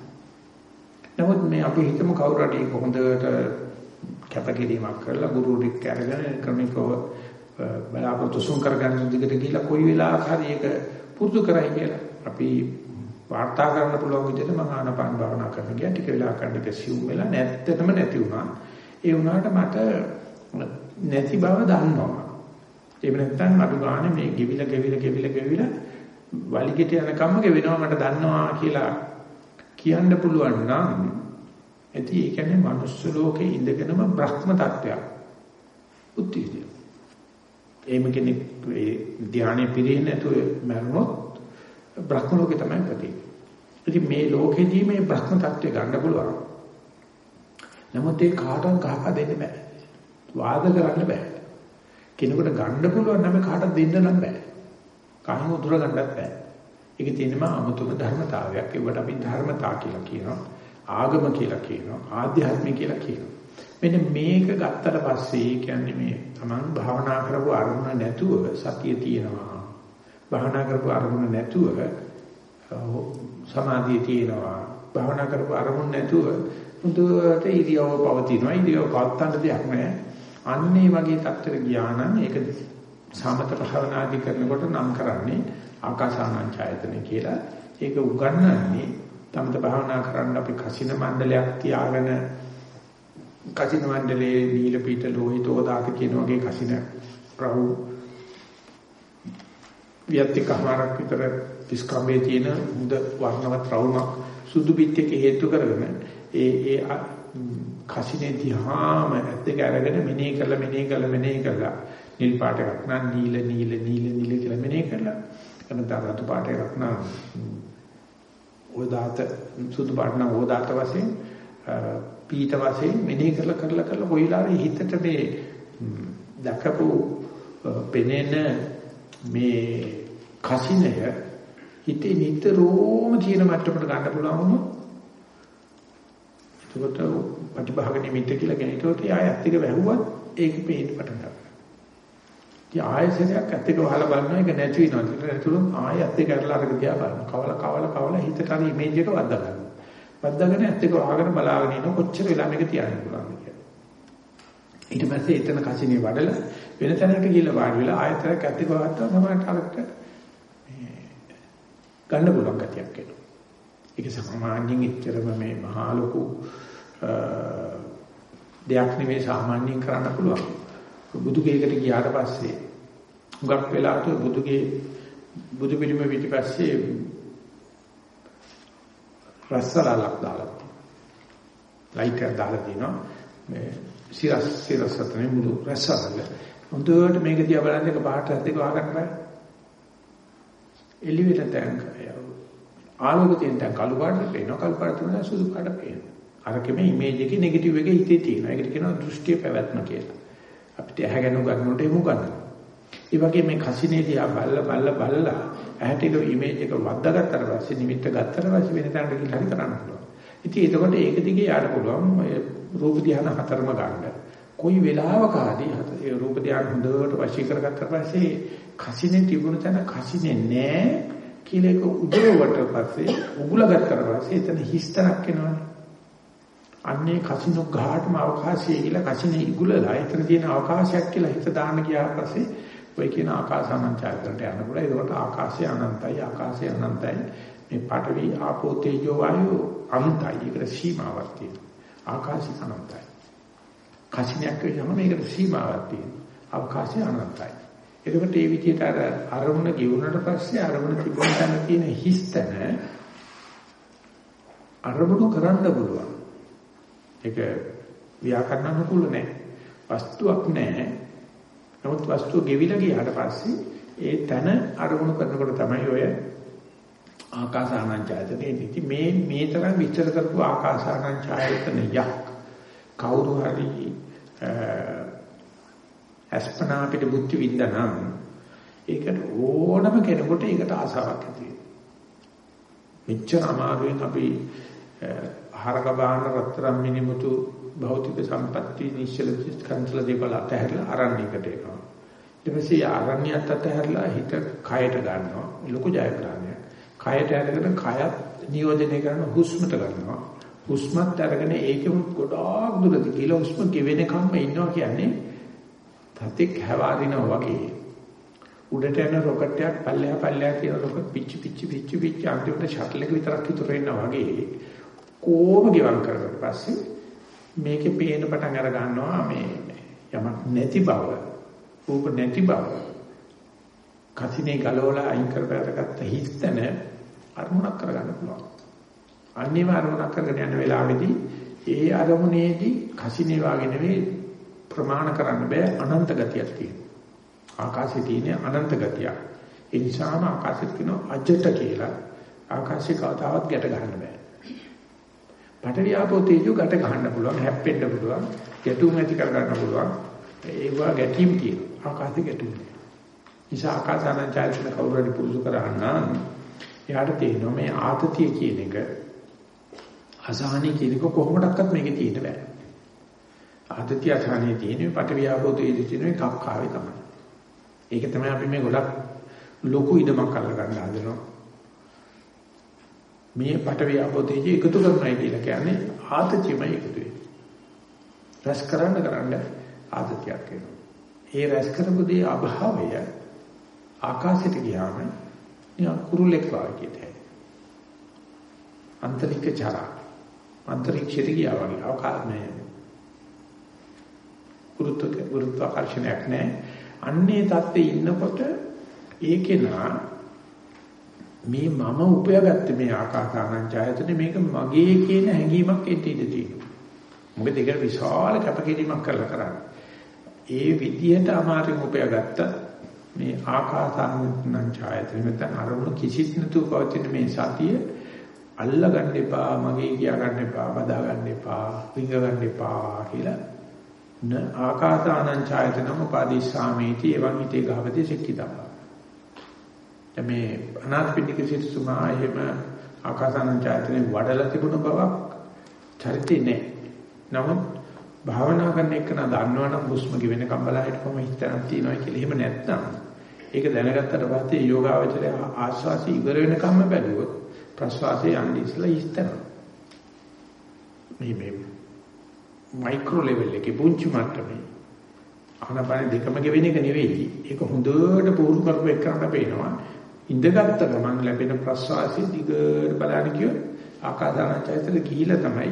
නමුත් මේ අපි හිතමු කවුරු හරි හොඳට කැපකිරීමක් කරලා ගුරුවරයෙක් අරගෙන ක්‍රමිකව බලාපොරොත්තු සුන් කරගන්න දිගට ගිහිල්ලා කොයි වෙලාවක හරි ඒක පුරුදු කරයි කියලා. අපි වාර්තා කරන්න පුළුවන් විදිහට මම ආනපාන භාවනා කරන ගියා ටික වෙලා කරන්න කැසියුම් වෙලා නැත්තටම නැති වුණා. ඒ වුණාට මට නැති බව දන්නවා. ඒ නැත්තම් අඩු ගානේ මේ ගෙවිල ගෙවිල ගෙවිල ගෙවිල වලිගෙට යනකම්ම ගෙවෙනවා මට දන්නවා කියලා කියන්න පුළුවන් නම් ඇති ඒ කියන්නේ මනුස්ස ලෝකේ ඉඳගෙනම බ්‍රහ්ම තත්ත්වයක්. උත්තිවිදිය. එහෙම කෙනෙක් ඒ ධානය පිරෙන්නේ නැතුව මරනොත් බ්‍රහ්ම ලෝකේ තමයි ප්‍රතිපද. ඉතින් මේ ලෝකෙදී මේ බ්‍රහ්ම tattwe ගන්න පුළුවන්. නමුත් ඒ කාටවත් ගහප දෙන්න බෑ. වාද කරන්න බෑ. කෙනෙකුට ගන්න පුළුවන් නම් කාටවත් දෙන්න නම් බෑ. කාම උදුර ගන්නත් බෑ. ඒක තියෙනම අමුතුම ධර්මතාවයක්. ඒකට අපි ධර්මතා කියලා කියනවා. ආගම කියලා කියනවා. ආධ්‍යාත්මික කියලා කියනවා. මෙන්න මේක ගත්තට පස්සේ කියන්නේ මේ Taman භාවනා කරපු අරමුණ නැතුව සතිය තියෙනවා. භාවනා කරපු අරමුණ නැතුව සමාධිය තියෙනවා. භාවනා කරපු අරමුණ නැතුව මුදුවට ඉරියව පවතිනවා. ඉරියව පවත්තන්න දෙයක් නැහැ. අන්නේ වගේ තත්ත්වයට ගියා නම් ඒක සමත භාවනාදි කරනකොට නම් කරන්නේ ආකාසානංචායතන කියලා. ඒක උගන්වන්නේ තමත භාවනා කරන්න අපි කසින මණ්ඩලයක් තියාගෙන කසින මණ්ඩලයේ නීල පීත ලෝහිත ඕදාක කියන වගේ කසින ප්‍රවු වියත්තිකමාරක් විතර පිස්කම්බේ තියෙන හොඳ වර්ණවත් රවුමක් සුදු පිටක හේතු කරගෙන ඒ ඒ කසිනේ දිහාම ඇත්තක අරගෙන මෙනෙහි කරලා මෙනෙහි කරලා මෙනෙහි කරලා නිල් පාට එකක් නම් නීල නීල නීල නීල කියලා මෙනෙහි කරලා එතන රතු පාට එකක් නම් ඕදාත සුදු පාට නම් ඕදාත වශයෙන් පීත වශයෙන් මෙනෙහි කරලා කරලා කරලා කොයිලාරේ හිතට මේ දකපු පෙනෙන මේ කසිනය හිතේ නිතරම කියන මට්ටමට ගන්න පුළුවන් වුණොත් එතකොට ප්‍රතිභාග නිමිත්ත කියලා කෙනෙකුට ආයත් එක වැහුවත් ඒක පේන්න පටන් ගන්නවා. ඉතින් ආයසනයක් ඇත්ත එක වහලා බලනවා ඒක නැති වෙනවා. ඒක නැතුනොත් ආයත් එක කරලා අරගෙන තියා බලනවා. කවල කවල කවල හිතට අර ඉමේජ් එක වද්දා ගන්නවා. වද්දාගෙන ඇත්ත එක වහගෙන බලාගෙන ඉන්න කොච්චර වෙලා මේක තියන්න පුළුවන්ද කියලා. ඊට පස්සේ එතන කසිනේ වඩලා වෙන තැනකට ගිහිල්ලා වාඩි වෙලා ආයතරයක් ඇද්දක වහත්තා සමහරට අරකට මේ ගන්න පුළුවන් ගතියක් එනවා. ඒක සාමාන්‍යයෙන් එච්චරම මේ මහා ලොකු දෙයක් නෙවෙයි සාමාන්‍යයෙන් කරන්න පුළුවන්. බුදු ගේකට ගියාට පස්සේ හුඟක් වෙලාවට බුදුගේ බුදු පිළිම පිටිපස්සේ රස්සලලක් දාලා ලයිට් එකක් දාලා තිනවා මේ සිරස් සිරස් අතනේ මුළු රස්සලල හොඳට මේක දිහා බලන්න එක පාට දෙක වහගන්න බෑ. එළිවෙට තැන් ආලෝක තියෙන තැන් කළු පාට පේනවා කළු පාට තියෙන සුදු පාට පේනවා. අරකෙම ඉමේජ් එකේ නෙගටිව් එක හිතේ තියෙනවා. ඒකට කියනවා දෘෂ්ටි පැවැත්ම කියලා. අපිට ඇහැ ගැන ගන්නකොට එමු ගන්නවා ඒ වගේ මේ කසිනේ දිහා බල්ල බල්ල බල්ලා ඇහැට එක ඉමේජ් එක වද්දාගත්තට පස්සේ නිමිත්ත ගත්තට පස්සේ වෙන තැනකට ගිහින් හරි කරන්න පුළුවන්. ඉතින් එතකොට ඒක දිගේ යාට පුළුවන් ඔය රූප ධ්‍යාන හතරම ගන්න. කොයි වෙලාවකදී ඒ රූප ධ්‍යාන හොඳට වශී කරගත්තට පස්සේ කසිනේ තිබුණ තැන කසිනේ නෑ කියලා ඒක උදේවට පස්සේ උගුල ගත්තට පස්සේ එතන හිස්තරක් එනවනේ. අන්නේ කසිනු ගාටම අවකාශය කියලා කසිනේ ඉගුලලා එතන තියෙන අවකාශයක් කියලා හිත දාන්න ගියාට පස්සේ ඔය කියන ආකාසානංචායතනට යන්න පුළුවන්. ඒකට ආකාශය අනන්තයි, ආකාශය අනන්තයි. මේ පඨවි ආපෝ තේජෝ වායෝ අනන්තයි. ඒකට සීමාවක් තියෙනවා. ආකාශය අනන්තයි. කසිනියක් කියනම මේකට සීමාවක් තියෙනවා. අවකාශය අනන්තයි. එතකොට මේ විදිහට අර අරමුණ ගෙවුනට පස්සේ අරමුණ තිබුණ තැන තියෙන හිස්තන අරමුණු කරන්න පුළුවන්. ඒක ව්‍යාකරණ අනුකූල නැහැ. වස්තුවක් නැහැ. නමුත් වස්තුව ගෙවිලා ගියාට පස්සේ ඒ තන අරමුණු කරනකොට තමයි ඔය ආකාසානංචායතනෙ ඉති මේ මේ තරම් විස්තර කරපු ආකාසානංචායතන යක් කවුරු හරි අස්පනා අපිට බුද්ධ විඳනනම් ඒකට ඕනම කෙනෙකුට ඒකට ආසාවක් ඇති වෙනවා. මෙච්චර අමාරුවෙන් අපි හරක බාහන රත්තරන් මිනිමුතු භෞතික සම්පatti නිශ්චල කන්සල දේවල් අතහැරලා අරණ්‍යයකට එනවා. ඊට පස්සේ අරණ්‍යයත් අතහැරලා හිත කයට ගන්නවා. ලොකු ජයග්‍රහණයක්. කයට අරගෙන කයත් නියෝජනය කරන හුස්මට ගන්නවා. හුස්මත් අරගෙන ඒකෙම ගොඩාක් දුරට ගිහලා හුස්ම ගෙවෙනකම්ම ඉන්නවා කියන්නේ තතික් හැවාරිනවා වගේ. උඩට යන රොකට් එකක් පල්ලෙහා පල්ලෙහා කියන රොකට් පිච්චි පිච්චි පිච්චි පිච්චි අන්තිමට ෂටල් එක විතරක් ඉතුරු වෙනවා වගේ. කොහොම ගෙවම් කරගත්ත පස්සේ මේකේ පේන පටන් අර ගන්නවා මේ යමක් නැති බව රූප නැති බව කසිනේ ගලවලා අයින් කරපෑරගත්ත හිස්තන අරමුණක් කරගන්න පුළුවන් අනිව අරමුණක් කරගෙන යන වෙලාවේදී ඒ අරමුණේදී කසිනේ වාගේ නෙවෙයි ප්‍රමාණ කරන්න බෑ අනන්ත ගතියක් තියෙනවා. ආකාශයේ තියෙන අනන්ත ගතිය ඒ නිසාම ආකාශෙත් කියනවා අජට කියලා ආකාශේ කවදාවත් ගැට ගන්න බෑ. පඨවි ආපෝ තේජෝ ගැට ගන්න පුළුවන් හැප්පෙන්න පුළුවන් ගැටුම් ඇති කර ගන්න පුළුවන්. ඒවා ගැටීම් තියෙනවා. ආකාශයේ ගැටුම් නිසා ආකාසානංචායතන කවුරුහරි පුරුදු කරානම් එයාට තේරෙනවා මේ ආතතිය කියන එක අසහනී කියන එක කොහොමඩක්වත් මේකේ තියෙන්න බෑ ආතතිය අසහනී තියෙන්නේ පඨවි ආපෝ තේජෝ කියන කක්කාවේ තමයි ඒක තමයි අපි මේ ගොඩක් ලොකු ඉදමක් අල්ල ගන්න හදනවා මේ පටවිය ආපෝතේජී එකතු කරනයි කියලා කියන්නේ ආතතියමයි එකතු වෙන්නේ. රස කරන්න කරන්න ආතතියක් එනවා. ඒ රස කරපු දේ අභාවය ආකාශයට ගියාම නිකන් කුරුල්ලෙක් වගේ කියතේ. අන්තරික චරා අන්තරික්ෂයට ගියා වගේ අවකාශනේ ගුරුත්ව ගුරුත්වාකර්ෂණයක් නැහැ. අන්නේ தත්ත්වේ ඉන්නකොට ඒකේනා මේ මම උපයාගත්තේ මේ ආකාසානංචායතනේ මේක මගේ කියන හැඟීමක් එන්න ඉඩ තියෙනවා. මොකද ඒකට විශාල කැපකිරීමක් කරලා කරන්නේ. ඒ විදිහට අමාරුම උපයාගත්ත මේ ආකාසානංචායතනේ නැත්නම් අරමුණු කිසිත් නැතුව පවතින මේ සතිය අල්ල ගන්න එපා, මගේ කියා ගන්න එපා, බදා ගන්න එපා, විඟ ගන්න එපා කියලා න ආකාසානංචායතනම උපාදීසාමේති එවං හිතේ ගහවති සික්කිතා මේ අනාථපිණ්ඩික සිටුමා එහෙම ආකාසානංචායතනේ වඩලා තිබුණ බවක් චරිතේ නැහැ. නමුත් භාවනා කරන එක නා දන්නවනම් හුස්ම ගෙවෙනකම් බලා හිටපම හිතන තියනවා කියලා එහෙම නැත්නම් ඒක දැනගත්තට පස්සේ යෝගාවචරය ආස්වාසි ඉවර වෙනකම්ම බැලුවොත් ප්‍රස්වාසයේ යන්නේ ඉස්සලා ඉස්තන. මේ මේ මයික්‍රෝ ලෙවල් එකේ පුංචි මට්ටමේ ආනපාන දෙකම ගෙවෙන එක නෙවෙයි. ඒක හොඳට පුහුණු කරපු එකකට පේනවා. ඉඳගත්ත ගමන් ලැබෙන ප්‍රස්වාසී දිගට බලන්න කියොත් ආකාදාන චෛතල ගිහිලා තමයි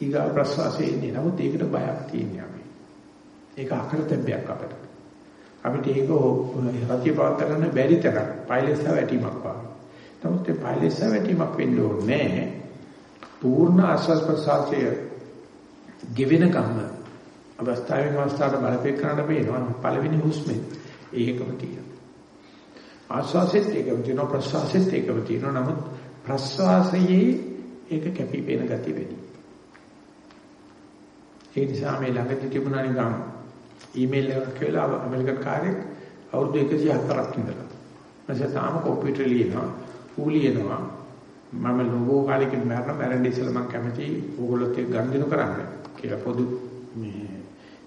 ඊගා ප්‍රස්වාසයේ ඉන්නේ. නමුත් ඒකට බයක් තියෙනවා අපි. ඒක අකරතැබ්බයක් අපිට. අපිට ඒක රතිය පවත් ගන්න බැරි තරම් පයිලෙස්ස වැටීමක් වගේ. නමුත් ඒ පයිලෙස්ස වැටීමක් වෙන්න ඕනේ පූර්ණ ආස්වාද ප්‍රසආසය ගෙවෙන කම්ම අවස්ථාවෙන් අවස්ථාවට බලපෑම් කරන්න බේනවා පළවෙනි හුස්මෙන් ඒකම තියෙනවා. ආස්වාසෙත් ඒකම තියෙනවා ප්‍රසආසෙත් ඒකම තියෙනවා නමුත් ප්‍රස්වාසයේ ඒක කැපිපෙන ගතිය වෙන්නේ. ඒ නිසා මේ ළඟදී තිබුණා නිකන් ඊමේල් එකක් කියලා ඇමරිකන් කාර්යයක් අවුරුදු 104ක් ඉඳලා. මම තාම කම්පියුටර් ලියනවා, ඌ ලියනවා. මම ලෝගෝ කාලෙකින් මරන මැරෙන්න ඉස්සෙල්ලා මම කැමති ඕගොල්ලොත් එක්ක ගනුදෙනු කරන්න කියලා පොදු මේ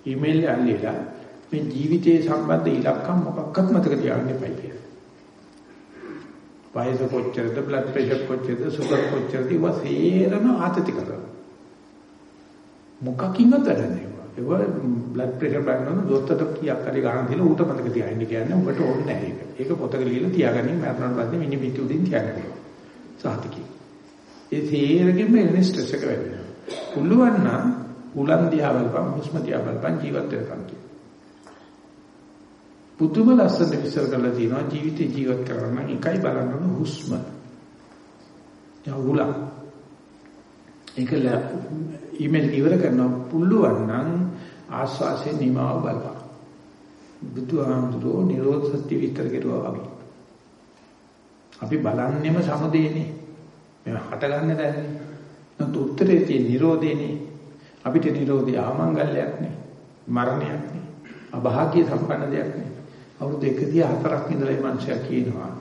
ඊමේල් එකක් ලියලා මේ ජීවිතයේ සම්බන්ධ ඉලක්කම් මොකක්වත් මතක තියාගන්න එපා කියලා. වයස කොච්චරද, බ්ලඩ් ප්‍රෙෂර් කොච්චරද, සුගර් කොච්චරද, ඒවා සේරම ආතති කරනවා. මොකකින්වත් වැඩ නැහැ. ඒක බ්ලඩ් ප්‍රෙෂර් බලනවා දොස්තරට කීයක් හරි ගන්න දීලා ඌට මතක තියාගන්න කියන්නේ උඹට ඕනේ නැහැ ඒක. ඒක පොතක ලියලා තියාගන්නේ මරණයට පස්සේ මිනි පිටු උඩින් තියාගන්න. සාහිතිකයි. ඒ තේරෙකින්ම එන්නේ ස්ට්‍රෙස් එක වැඩි වෙනවා. පුළුවන් නම් උලන් දිහා බලපන්, හුස්ම දිහා බලපන් ජීවත් වෙනකන් කියන. පුදුම ලස්සන විශ්ල කරලා තියෙනවා ජීවිතේ ජීවත් කරන්න එකයි බලන්න ඕන හුස්ම. යා උලන්. ඒකල ඊමේල් ඉවර කරනවා පුළුවන් නම් ආස්වාසේ නිමාව බලපන්. බුදුහාමුදුරෝ නිරෝධ සත්‍ය විස්තර කරුවා වගේ. අපි බලන්නෙම සමුදේනේ. මේ හටගන්න දැන්නේ. නමුත් උත්තරේ තියෙන නිරෝධේනේ. අපිට නිරෝධය ආමංගල්‍යයක් නේ. මරණයක් නේ. අභාග්‍ය සම්පන්න දෙයක් නේ. අවුරුදු 1 හතරක් ඉඳලා මේ මනුස්සයා කියනවා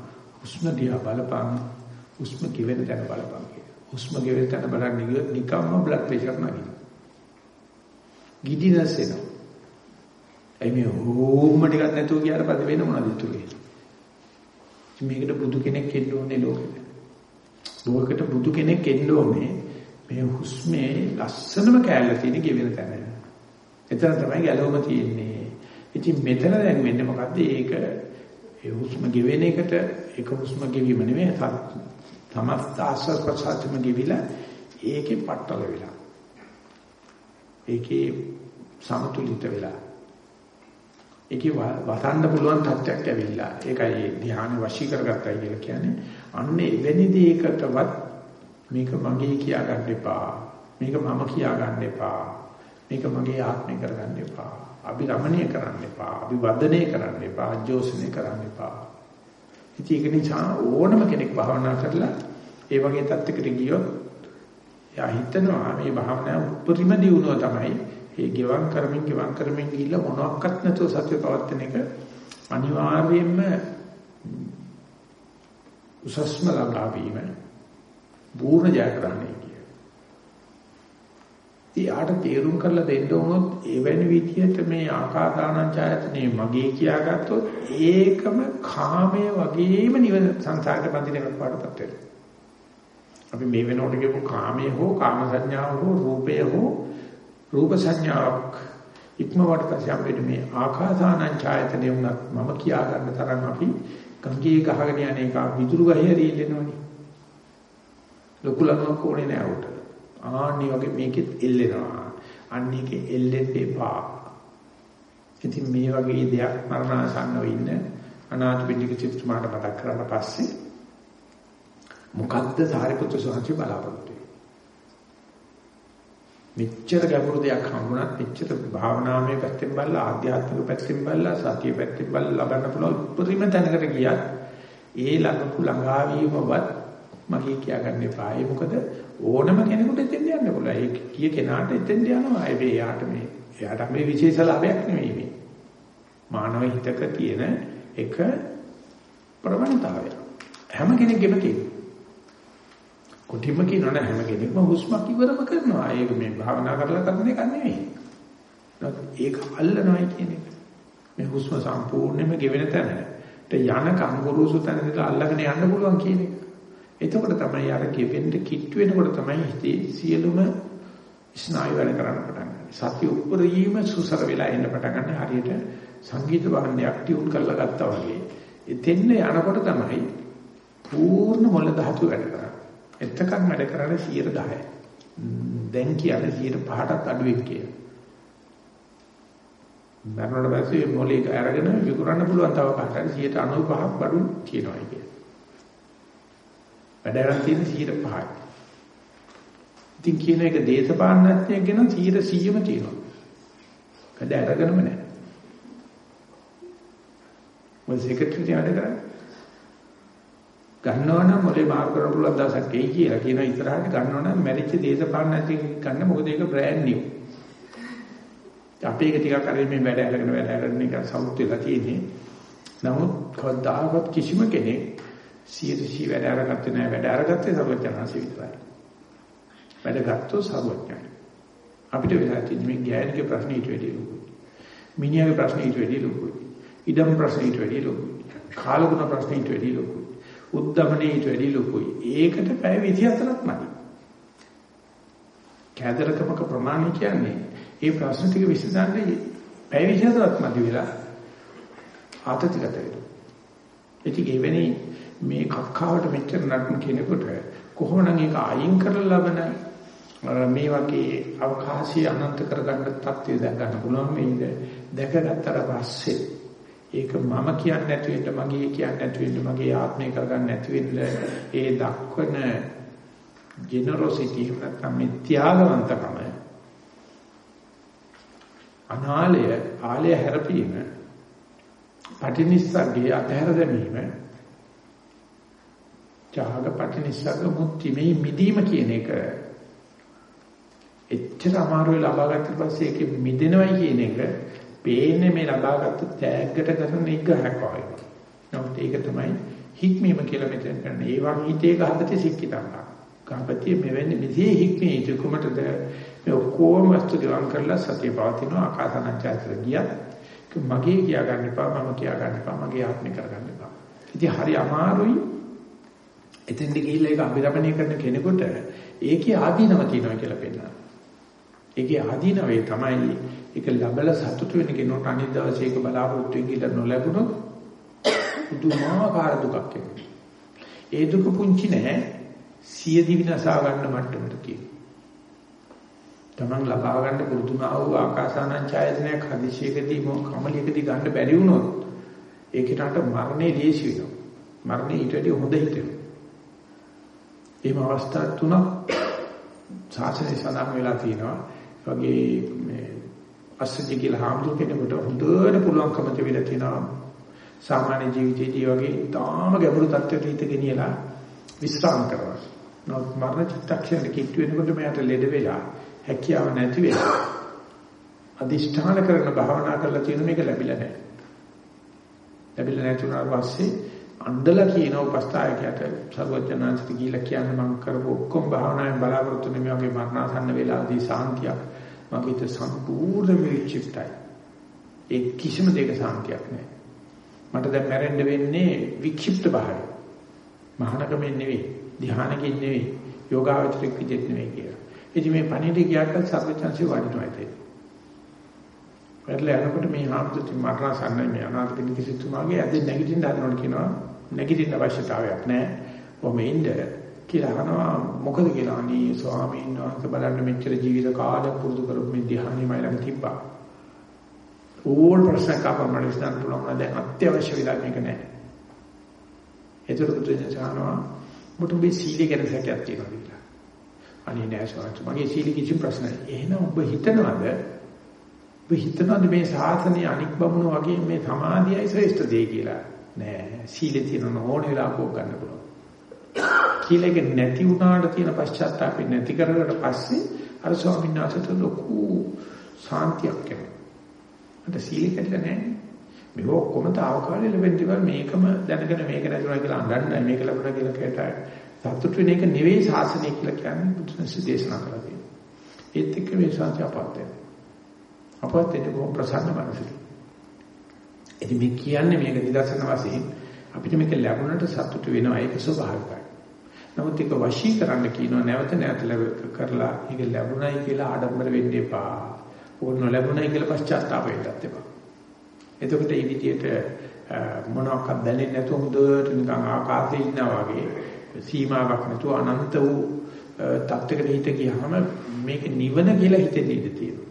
හුස්ම දිහා බලපන්. හුස්ම කිවෙන තැන බලපන්. හුස්ම ගෙවෙන තැන බලන්න ගියොත් නිකම්ම බ්ලඩ් ප්‍රෙෂර් නැගිනවා. ගිඩිනස් එනවා. එයි මේ හෝම ටිකක් නැතුව ගියාට පස්සේ වෙන මොනවද ඉතුරු මේකට බුදු කෙනෙක් එන්න ඕනේ ලෝකෙට. ලෝකෙට බුදු කෙනෙක් එන්න ඕනේ මේ හුස්මේ ලස්සනම කෑල්ල තියෙන ගෙවෙන තැන. එතන තමයි ගැලවම තියෙන්නේ. ඉතින් මෙතන දැන් වෙන්නේ මොකද්ද? ඒක ඒ හුස්ම ගෙවෙන එකට ඒක හුස්ම ගෙවීම නෙමෙයි තමත් ආස්වාද ප්‍රසාරෙම ගිවිලා ඒකේ පట్టල වෙලා. ඒකේ සමතුලිත වෙලා. ඒකේ වසන්න පුළුවන් තත්ත්වයක් ඇවිල්ලා. ඒකයි ධ්‍යාන වශී කරගත්තයි කියලා කියන්නේ. අන්න එවැනි දෙයකටවත් මේක මගේ කියා ගන්න එපා. මේක මම කියා ගන්න එපා. මේක මගේ ආත්මය කරගන්න එපා. අභිරමණය කරන්න එපා. අභිවදනය කරන්න එපා. අජෝසනය කරන්න එපා. ඉතින් ඒක නිසා ඕනම කෙනෙක් භාවනා කරලා ඒ වගේ තත්යකට ගියොත් එයා හිතනවා මේ භාවනාව උපරිම දියුණුව තමයි. ඒ ගෙවම් කරමින් ගෙවම් කරමින් ගිහිල්ලා මොනවත් නැතුව සත්‍ය පවත්වන එක අනිවාර්යයෙන්ම උසස්ම ළඟා වීම පූර්ණ ජයග්‍රහණය කිය. ඊට තේරුම් කරලා දෙන්න උනොත් එවැනි විදියට මේ ආකාදානං ඡායතනෙ මගේ කියාගත්තොත් ඒකම කාමයේ වගේම නිවන සංසාරයට බඳින එකක් වඩපත් වෙනවා. අපි මේ වෙනකොට කියපු කාමයේ හෝ කාම සංඥාව හෝ රූපය හෝ රූප සංඥාවක් ඉක්මවට පස්සේ අපිට මේ ආකාසානං ඡායතනෙ උනත් මම කියා ගන්න තරම් අපි ගංගේ ගහගෙන යන එක විදුරු ගහේ රීලෙනවනේ. ලොකු ලකුණක් ඕනේ නෑ උට. ආන්නි වගේ මේකෙත් එල්ලෙනවා. අන්නේකේ එල්ලෙන්න එපා. ඉතින් මේ වගේ දෙයක් මරණාසන්නව ඉන්න අනාථපිණ්ඩික චිත්තමාට මතක් කරලා පස්සේ මොකද්ද සාරිපුත්‍ර සෝංශي බලාපොරොත්තු මෙච්චර ගැඹුරු දෙයක් හම්බුණත් මෙච්චර භාවනාමය පැත්තෙන් බලලා ආධ්‍යාත්මික පැත්තෙන් බලලා සතිය පැත්තෙන් බලලා ලබන්න පුළුවන් උපරිම තැනකට ගියත් ඒ ළඟපු ළඟාවීමවත් මගේ කියාගන්න එපා. ඒ මොකද ඕනම කෙනෙකුට එතෙන් යන්න පුළුවන්. ඒ කිය කෙනාට එතෙන් යනවා. ඒ එයාට මේ එයාට මේ විශේෂ ලාභයක් නෙමෙයි මේ. මානව හිතක තියෙන එක ප්‍රවණතාවය. හැම කෙනෙක්ගේම තියෙන. කොටිම කියනවනේ හැම කෙනෙක්ම හුස්මක් ඉවරම කරනවා. ඒක මේ භාවනා කරලා කරන එක නෙවෙයි. ඒක අල්ලනවයි කියන එක. මේ හුස්ම සම්පූර්ණයෙන්ම ගෙවෙන තැනට යන කංගුරුසු තැනකට අල්ලගෙන යන්න පුළුවන් කියන එක. එතකොට තමයි අර ගෙවෙන්න කිට් වෙනකොට තමයි හිතේ සියලුම ස්නායු වැඩ කරන්න පටන් ගන්නවා. සතිය උපරිම සුසර වෙලා එන්න පටන් ගන්න හරියට සංගීත වාද්‍යයක් ටියුන් කරලා ගත්තා වගේ. එතෙන්න යනකොට තමයි පූර්ණ මොළ ධාතු වැඩ කරන්නේ. එතකන් වැඩ කරන්නේ 10%. දැන් කියන්නේ 5%ට අඩුවෙක් කියලා. මරණයට පස්සේ මොලේක අරගෙන විකුණන්න පුළුවන් තව කාටද 95ක් බඩු තියෙනවා කිය. වැඩ කරන් තියෙන 105යි. ඉතින් කියන එක දේශපාලනඥයෙක් ගැන 100%ම තියෙනවා. වැඩ අරගෙනම නැහැ. මොකද සෙක්‍රටරි වැඩ කරන්නේ? ගන්නවනම් මොලේ මාරු කරන්න පුළුවන් දවසක් එයි කියලා කියන ඉතරහට ගන්නවනම් මැරිච්ච දේශපාලනඥයෙක් ගන්න මොකද ඒක බ්‍රෑන්ඩ් නිව්. අපි ඒක ටිකක් අර මේ වැඩ අරගෙන වැඩ අරගෙන එක සවුත් වෙලා තියෙන්නේ. නමුත් කවදාවත් කිසිම කෙනෙක් සියදසි වැඩ අරගත්තේ නැහැ වැඩ අරගත්තේ සර්වඥාන්සේ විතරයි. වැඩ ගත්තොත් සර්වඥයි. අපිට වෙලා තියෙන්නේ මේ ගෑනිගේ ප්‍රශ්න ඊට වැඩිය ලොකුයි. මිනිහාගේ ප්‍රශ්න ඊට වැඩිය ලොකුයි. ඉඩම් ප්‍රශ්න ඊට වැඩිය ලොකුයි. කාලගුණ ප්‍රශ්න ඊට වැඩිය ලොකුයි. උද්දමනේ ඊට වැඩිය ලොකුයි. ඒකට පැය 24ක් මදි. කෑදරකමක ප්‍රමාණය කියන්නේ ඒ ප්‍රශ්න ටික විසඳන්නේ පැය 24ක් මදි වෙලා ආතතිගත වෙනවා. ඉතින් එවැනි මේ කක්කාවට මෙච්චර නටන කෙනෙකුට කොහොමනම් ඒක අයින් කරලා ලබන මේ වගේ අවකාශي අනන්ත කරගන්න තත්ත්වය දැක ගන්න පුළුවන් මේක දැකගත්තට පස්සේ ඒක මම කියන්නේ නැති වෙන්න මගේ කියන්නේ නැති වෙන්න මගේ ආත්මය කරගන්න නැති වෙන්න ඒ දක්වන ජෙනරොසිටි නැත්නම් මේ ත්‍යාගවන්තකම අනාලය ආලය හැරපීම පටිනිස්සග්ගේ අතහැර දැමීම ඡාග පටිනිස්සග්ග මුක්ති මේ මිදීම කියන එක එච්චර අමාරුයි ලබාගත්ත පස්සේ ඒකෙ මිදෙනවයි කියන එක පේන්නේ මේ ලබාගත්ත තෑග්ගට කරන නිග්‍රහයක් වගේ. නමුත් ඒක තමයි හික්මීම කියලා මෙතන කරන්නේ. ඒ වගේ හිතේ ගහපති සික්කිතංගා. ගහපති මෙවැනි මෙසේ හික්මී ඉති කුමටද මේ ඔක්කොම වස්තු දිවන් කරලා සතිය පවතින ආකාසනංචාතර ගියත් මගේ කියා ගන්න එපා මම කියා ගන්න එපා මගේ ආත්මේ කර ගන්න එපා. ඉතින් හරි අමාරුයි එතෙන්ද ගිහිල්ලා ඒක අභිරමණය කරන කෙනෙකුට ඒකේ ආදීනව තියෙනවා කියලා පෙන්නනවා. ඒකේ ආදීනවේ තමයි ඒක ලැබලා සතුට වෙන කෙනෙකුට අනිත් දවසේ ඒක බලාපොරොත්තු වෙන්න නොලැබුණොත් පුදුමාකාර දුකක් එනවා. ඒ දුක පුංචි නෑ සිය දිවිනසා ගන්න මට්ටමට තියෙනවා. Taman ලබා ගන්න පුරුදුනා වූ ආකාසානං ඡායතනයක් හදිසියකදී මො කමලියකදී ගන්න බැරි වුණොත් ඒකට මරණේ ලේසි වෙනවා. මරණේ ඊට වඩා හොඳ හිතෙනවා. එහෙම අවස්ථා තුනක් සාසනය සඳහන් වෙලා තියෙනවා. වගේ මේ අස්සජි කියලා හාමුදුර කෙනෙකුට හොඳට පුළුවන්කම තිබිලා තියෙනවා. සාමාන්‍ය ජීවිතයේදී වගේ තාම ගැඹුරු තත්ත්වයට හිත ගෙනියලා විස්්‍රාම කරනවා. නමුත් මරණ චිත්තක්ෂණය කිට්ටු වෙනකොට මට ලෙඩ වෙලා හැකියාව නැති වෙලා අදිෂ්ඨාන කරන භාවනා කරලා තියෙන මේක ලැබිලා නැහැ. ලැබිලා නැතුණාට පස්සේ අන්දලා කියන උපස්ථායකයට සර්වඥාන්සිට ගිහිල්ලා කියන්නේ මම කරපු ඔක්කොම භාවනාවෙන් බලාපොරොත්තු වෙන මේ වගේ මරණාසන්න වෙලාවදී සාන්තියක් මගේ හිත සම්පූර්ණ විචිත්තයි. ඒ කිසිම දෙයක සාන්තියක් නැහැ. මට දැන් මැරෙන්න වෙන්නේ වික්ෂිප්ත භාවය. මහානකමෙන් නෙවෙයි, ධ්‍යානකින් නෙවෙයි, යෝගාවචරික විදිහට නෙවෙයි කියලා. ඉතින් මේ පණිවිඩය ගියාට සර්වචන්සි වඩිනවා ඉතින්. පෙරලා යනකොට මේ හාමුදුරුවෝ මරණ සන්නයි මේ අනාථ පිටිසිතුමාගේ ඇද නැගිටින්න හදනවලු කියනවා නැගිටින්න අවශ්‍යතාවයක් නැහැ. ඔහොම ඉන්න කියලා අහනවා මොකද කියලා අනේ ස්වාමීන් වහන්සේ බලන්න මෙච්චර ජීවිත කාලයක් පුරුදු කරපු මේ ධ්‍යානෙ මයි ළඟ තිබ්බා. ඕල් ප්‍රශ්න කපමණ විශ්ලේෂණ පුළුවන් දැන් අත්‍යවශ්‍ය විලා මේක නැහැ. ඒතර පුදුජන සානවා මුතුඹේ සීලේ ගැන සැකයක් තියෙනවා කියලා. අනේ නෑ ස්වාමීන් මගේ සීල කිසි ප්‍රශ්න නැහැ. එහෙනම් ඔබ හිතනවද ඔබ හිතනවද මේ ශාසනය අනික් බමුණු වගේ මේ සමාධියයි ශ්‍රේෂ්ඨ දෙය කියලා? නෑ. සීලේ තියෙන ඕන වෙලාවක ගන්න පුළුවන්. කියලා එක නැති වුණාට තියෙන පශ්චාත්තාපය නැති කරගට පස්සේ අර ස්වාමීන් වහන්සේට ලොකු සාන්තියක් එනවා. මට සීල කැඩලා නැහැ. මේ ඔක්කොම තාවකාලික ලැබෙන්න මේකම දැනගෙන මේක නැතුණා කියලා අඬන්නේ මේක ලැබුණා කියලා කේතයි සතුට වෙන එක නෙවෙයි ශාසනය කියලා කියන්නේ බුදුන්සේ දේශනා කරලා තියෙනවා. ඒත් එක්ක මේ ශාන්ති අපවත් වෙනවා. අපවත් වෙන්නේ බොහොම ප්‍රසන්න මනසකින්. ඉතින් මේ කියන්නේ මේක නිදර්ශන වශයෙන් අපිට මේක ලැබුණට සතුට වෙනවා ඒක ස්වභාවිකයි. නමුත් ඒක වශී කරන්න කියනවා නැවත නැවත කරලා ඒක ලැබුණයි කියලා ආඩම්බර වෙන්න එපා. ඕක නොලැබුණයි කියලා පශ්චාත්තාප වෙන්නත් එපා. එතකොට මේ විදිහට මොනවාක්වත් දැනෙන්නේ නැතුව හොඳට නිකන් ආකාශයේ ඉන්නා වගේ සීමාවක් නැතුව අනන්ත වූ තත්ත්වයකට හිත ගියාම මේක නිවන කියලා හිතෙන්න ඉඩ තියෙනවා.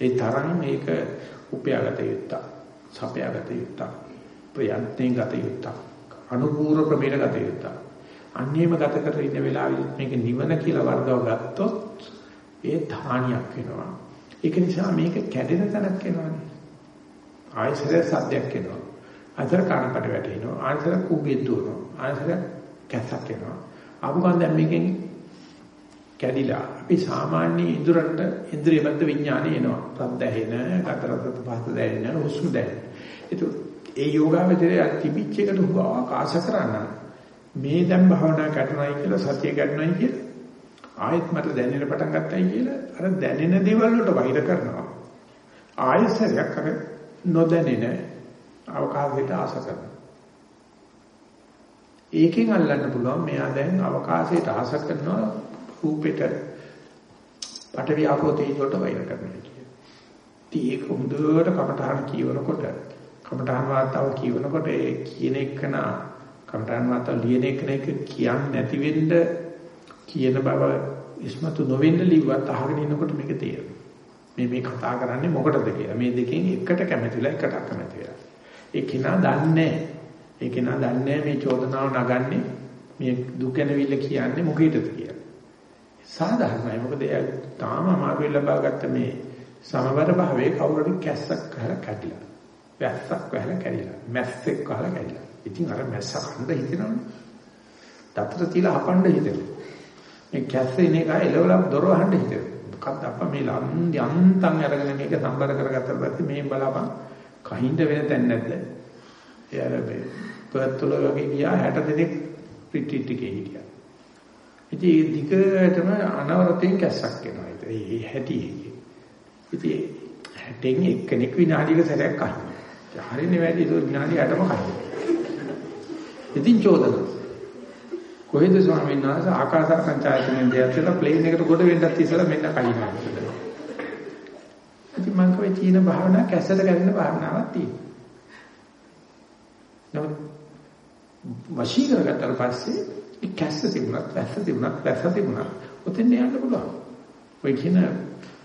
ඒ තරම් මේක උපයාගත යුත්තක්, සපයාගත යුත්තක්, ප්‍රයත්නෙන් ගත යුත්තක්, අනුපූර්ව ක්‍රමයකට ගත යුත්තක්. අන්නේම ගත කර ඉන්න වෙලාවෙත් මේක නිවන කියලා වර්ධව ගත්තොත් ඒ ධානියක් වෙනවා. ඒක නිසා මේක කැඩෙන තැනක් වෙනවානේ. ආයසර සද්දයක් එනවා. අතර කනකට වැටෙනවා. ආයසර කුඹේ දුවනවා. ආයසර කැස්සක් එනවා. ආපු ගමන් දැන් මේකෙන් කැඩිලා අපි සාමාන්‍ය ඉදරන්ට ඉන්ද්‍රිය බද්ධ විඥානය එනවා. රත් දැහෙන, කතරත් පහත දැනෙන, හුස්ම දැනෙන. ඒක ඒ යෝගාවචරය තිබිච්ච එකට හුවා ආශ කරන්න මේ දැන් භාවනා කරනයි කියලා සතිය ගන්නයි කියලා ආයෙත් මට දැනෙන්න පටන් ගත්තයි කියලා අර දැනෙන දේවල් වලට වෛර කරනවා. ආයෙසරයක් අර නොදැනෙන අවකාශයට ආස කරනවා. ඒකෙන් අල්ලන්න පුළුවන් මෙයා දැන් අවකාශයට ආස කරනවා රූපෙට පටවි ආපෝ තේජොට වෛර කරනවා කියන්නේ. ඉතින් ඒක හොඳට කමඨාන කියවනකොට කමඨාන වාතාව කියවනකොට ඒ කියන එකන කමඨාන වාතාව ලියන එකන එක කියන්නේ නැති වෙන්න කියන බව ඉස්මතු නොවෙන්න ලිව්වත් අහගෙන ඉන්නකොට මේක තේරෙනවා. මේ මේ කතා කරන්නේ මොකටද කියලා. මේ දෙකෙන් එකට කැමතිලා එකට අකමැති වෙලා. ඒ කෙනා දන්නේ ඒ කෙනා දන්නේ මේ චෝදනාව නගන්නේ මේ දුක නැවිල්ල කියන්නේ මොකේදද කියලා. සාධාරණයි. මොකද එයා තාම අමාරුවෙන් ලබාගත්ත මේ සමබර භාවයේ කවුරුහරි කැස්සක් ගහලා කැඩිලා. වැස්සක් ගහලා කැඩිලා. මැස්සෙක් ගහලා කැඩිලා. ඉතින් අර මැස්ස කන්න හිතෙනවනේ. දතර තියලා හපන්න හිතෙනවා. මේ කැස්සේ ඉන්නේ කා එලවලා දොර වහන්න හිතෙනවා. මොකක්ද අප්පා මේ ලම් යන්තම් අරගෙන මේක සම්බර කරගත්ත පස්සේ මේ බලපන් කහින්ද වෙන තැන නැද්ද? එයාලා මේ පර්තුල වගේ ගියා 60 දෙනෙක් රිට්‍රීට් එකේ හිටියා. ඉතින් දිගටම අනවරතෙන් කැස්සක් එනවා. ඒ හැටි එකේ. ඉතින් හැටෙන් එක්කෙනෙක් විනාඩියක සැරයක් අහනවා. හරිනේ වැඩි ඒක විනාඩි 8ම කනවා. ඉතින් චෝදනා කොහෙද ස්වාමීන් වහන්සේ ආකාශ සංචාරයෙන් දෙයක්ලා ප්ලේන් එකට ගොඩ වෙන්නත් ඉස්සලා මෙන්න කලිනවා. ඉතින් මම කවේ චීන භාවනා කැසට ගැලෙන භාවනාවක් තියෙනවා. නමුත් වශී කරගත්තාට පස්සේ ඒ කැස්ස තිබුණත්, වැස්ස තිබුණත්, වැස්ස තිබුණත් ඔතෙන් යන්න පුළුවන්. ඔය කියන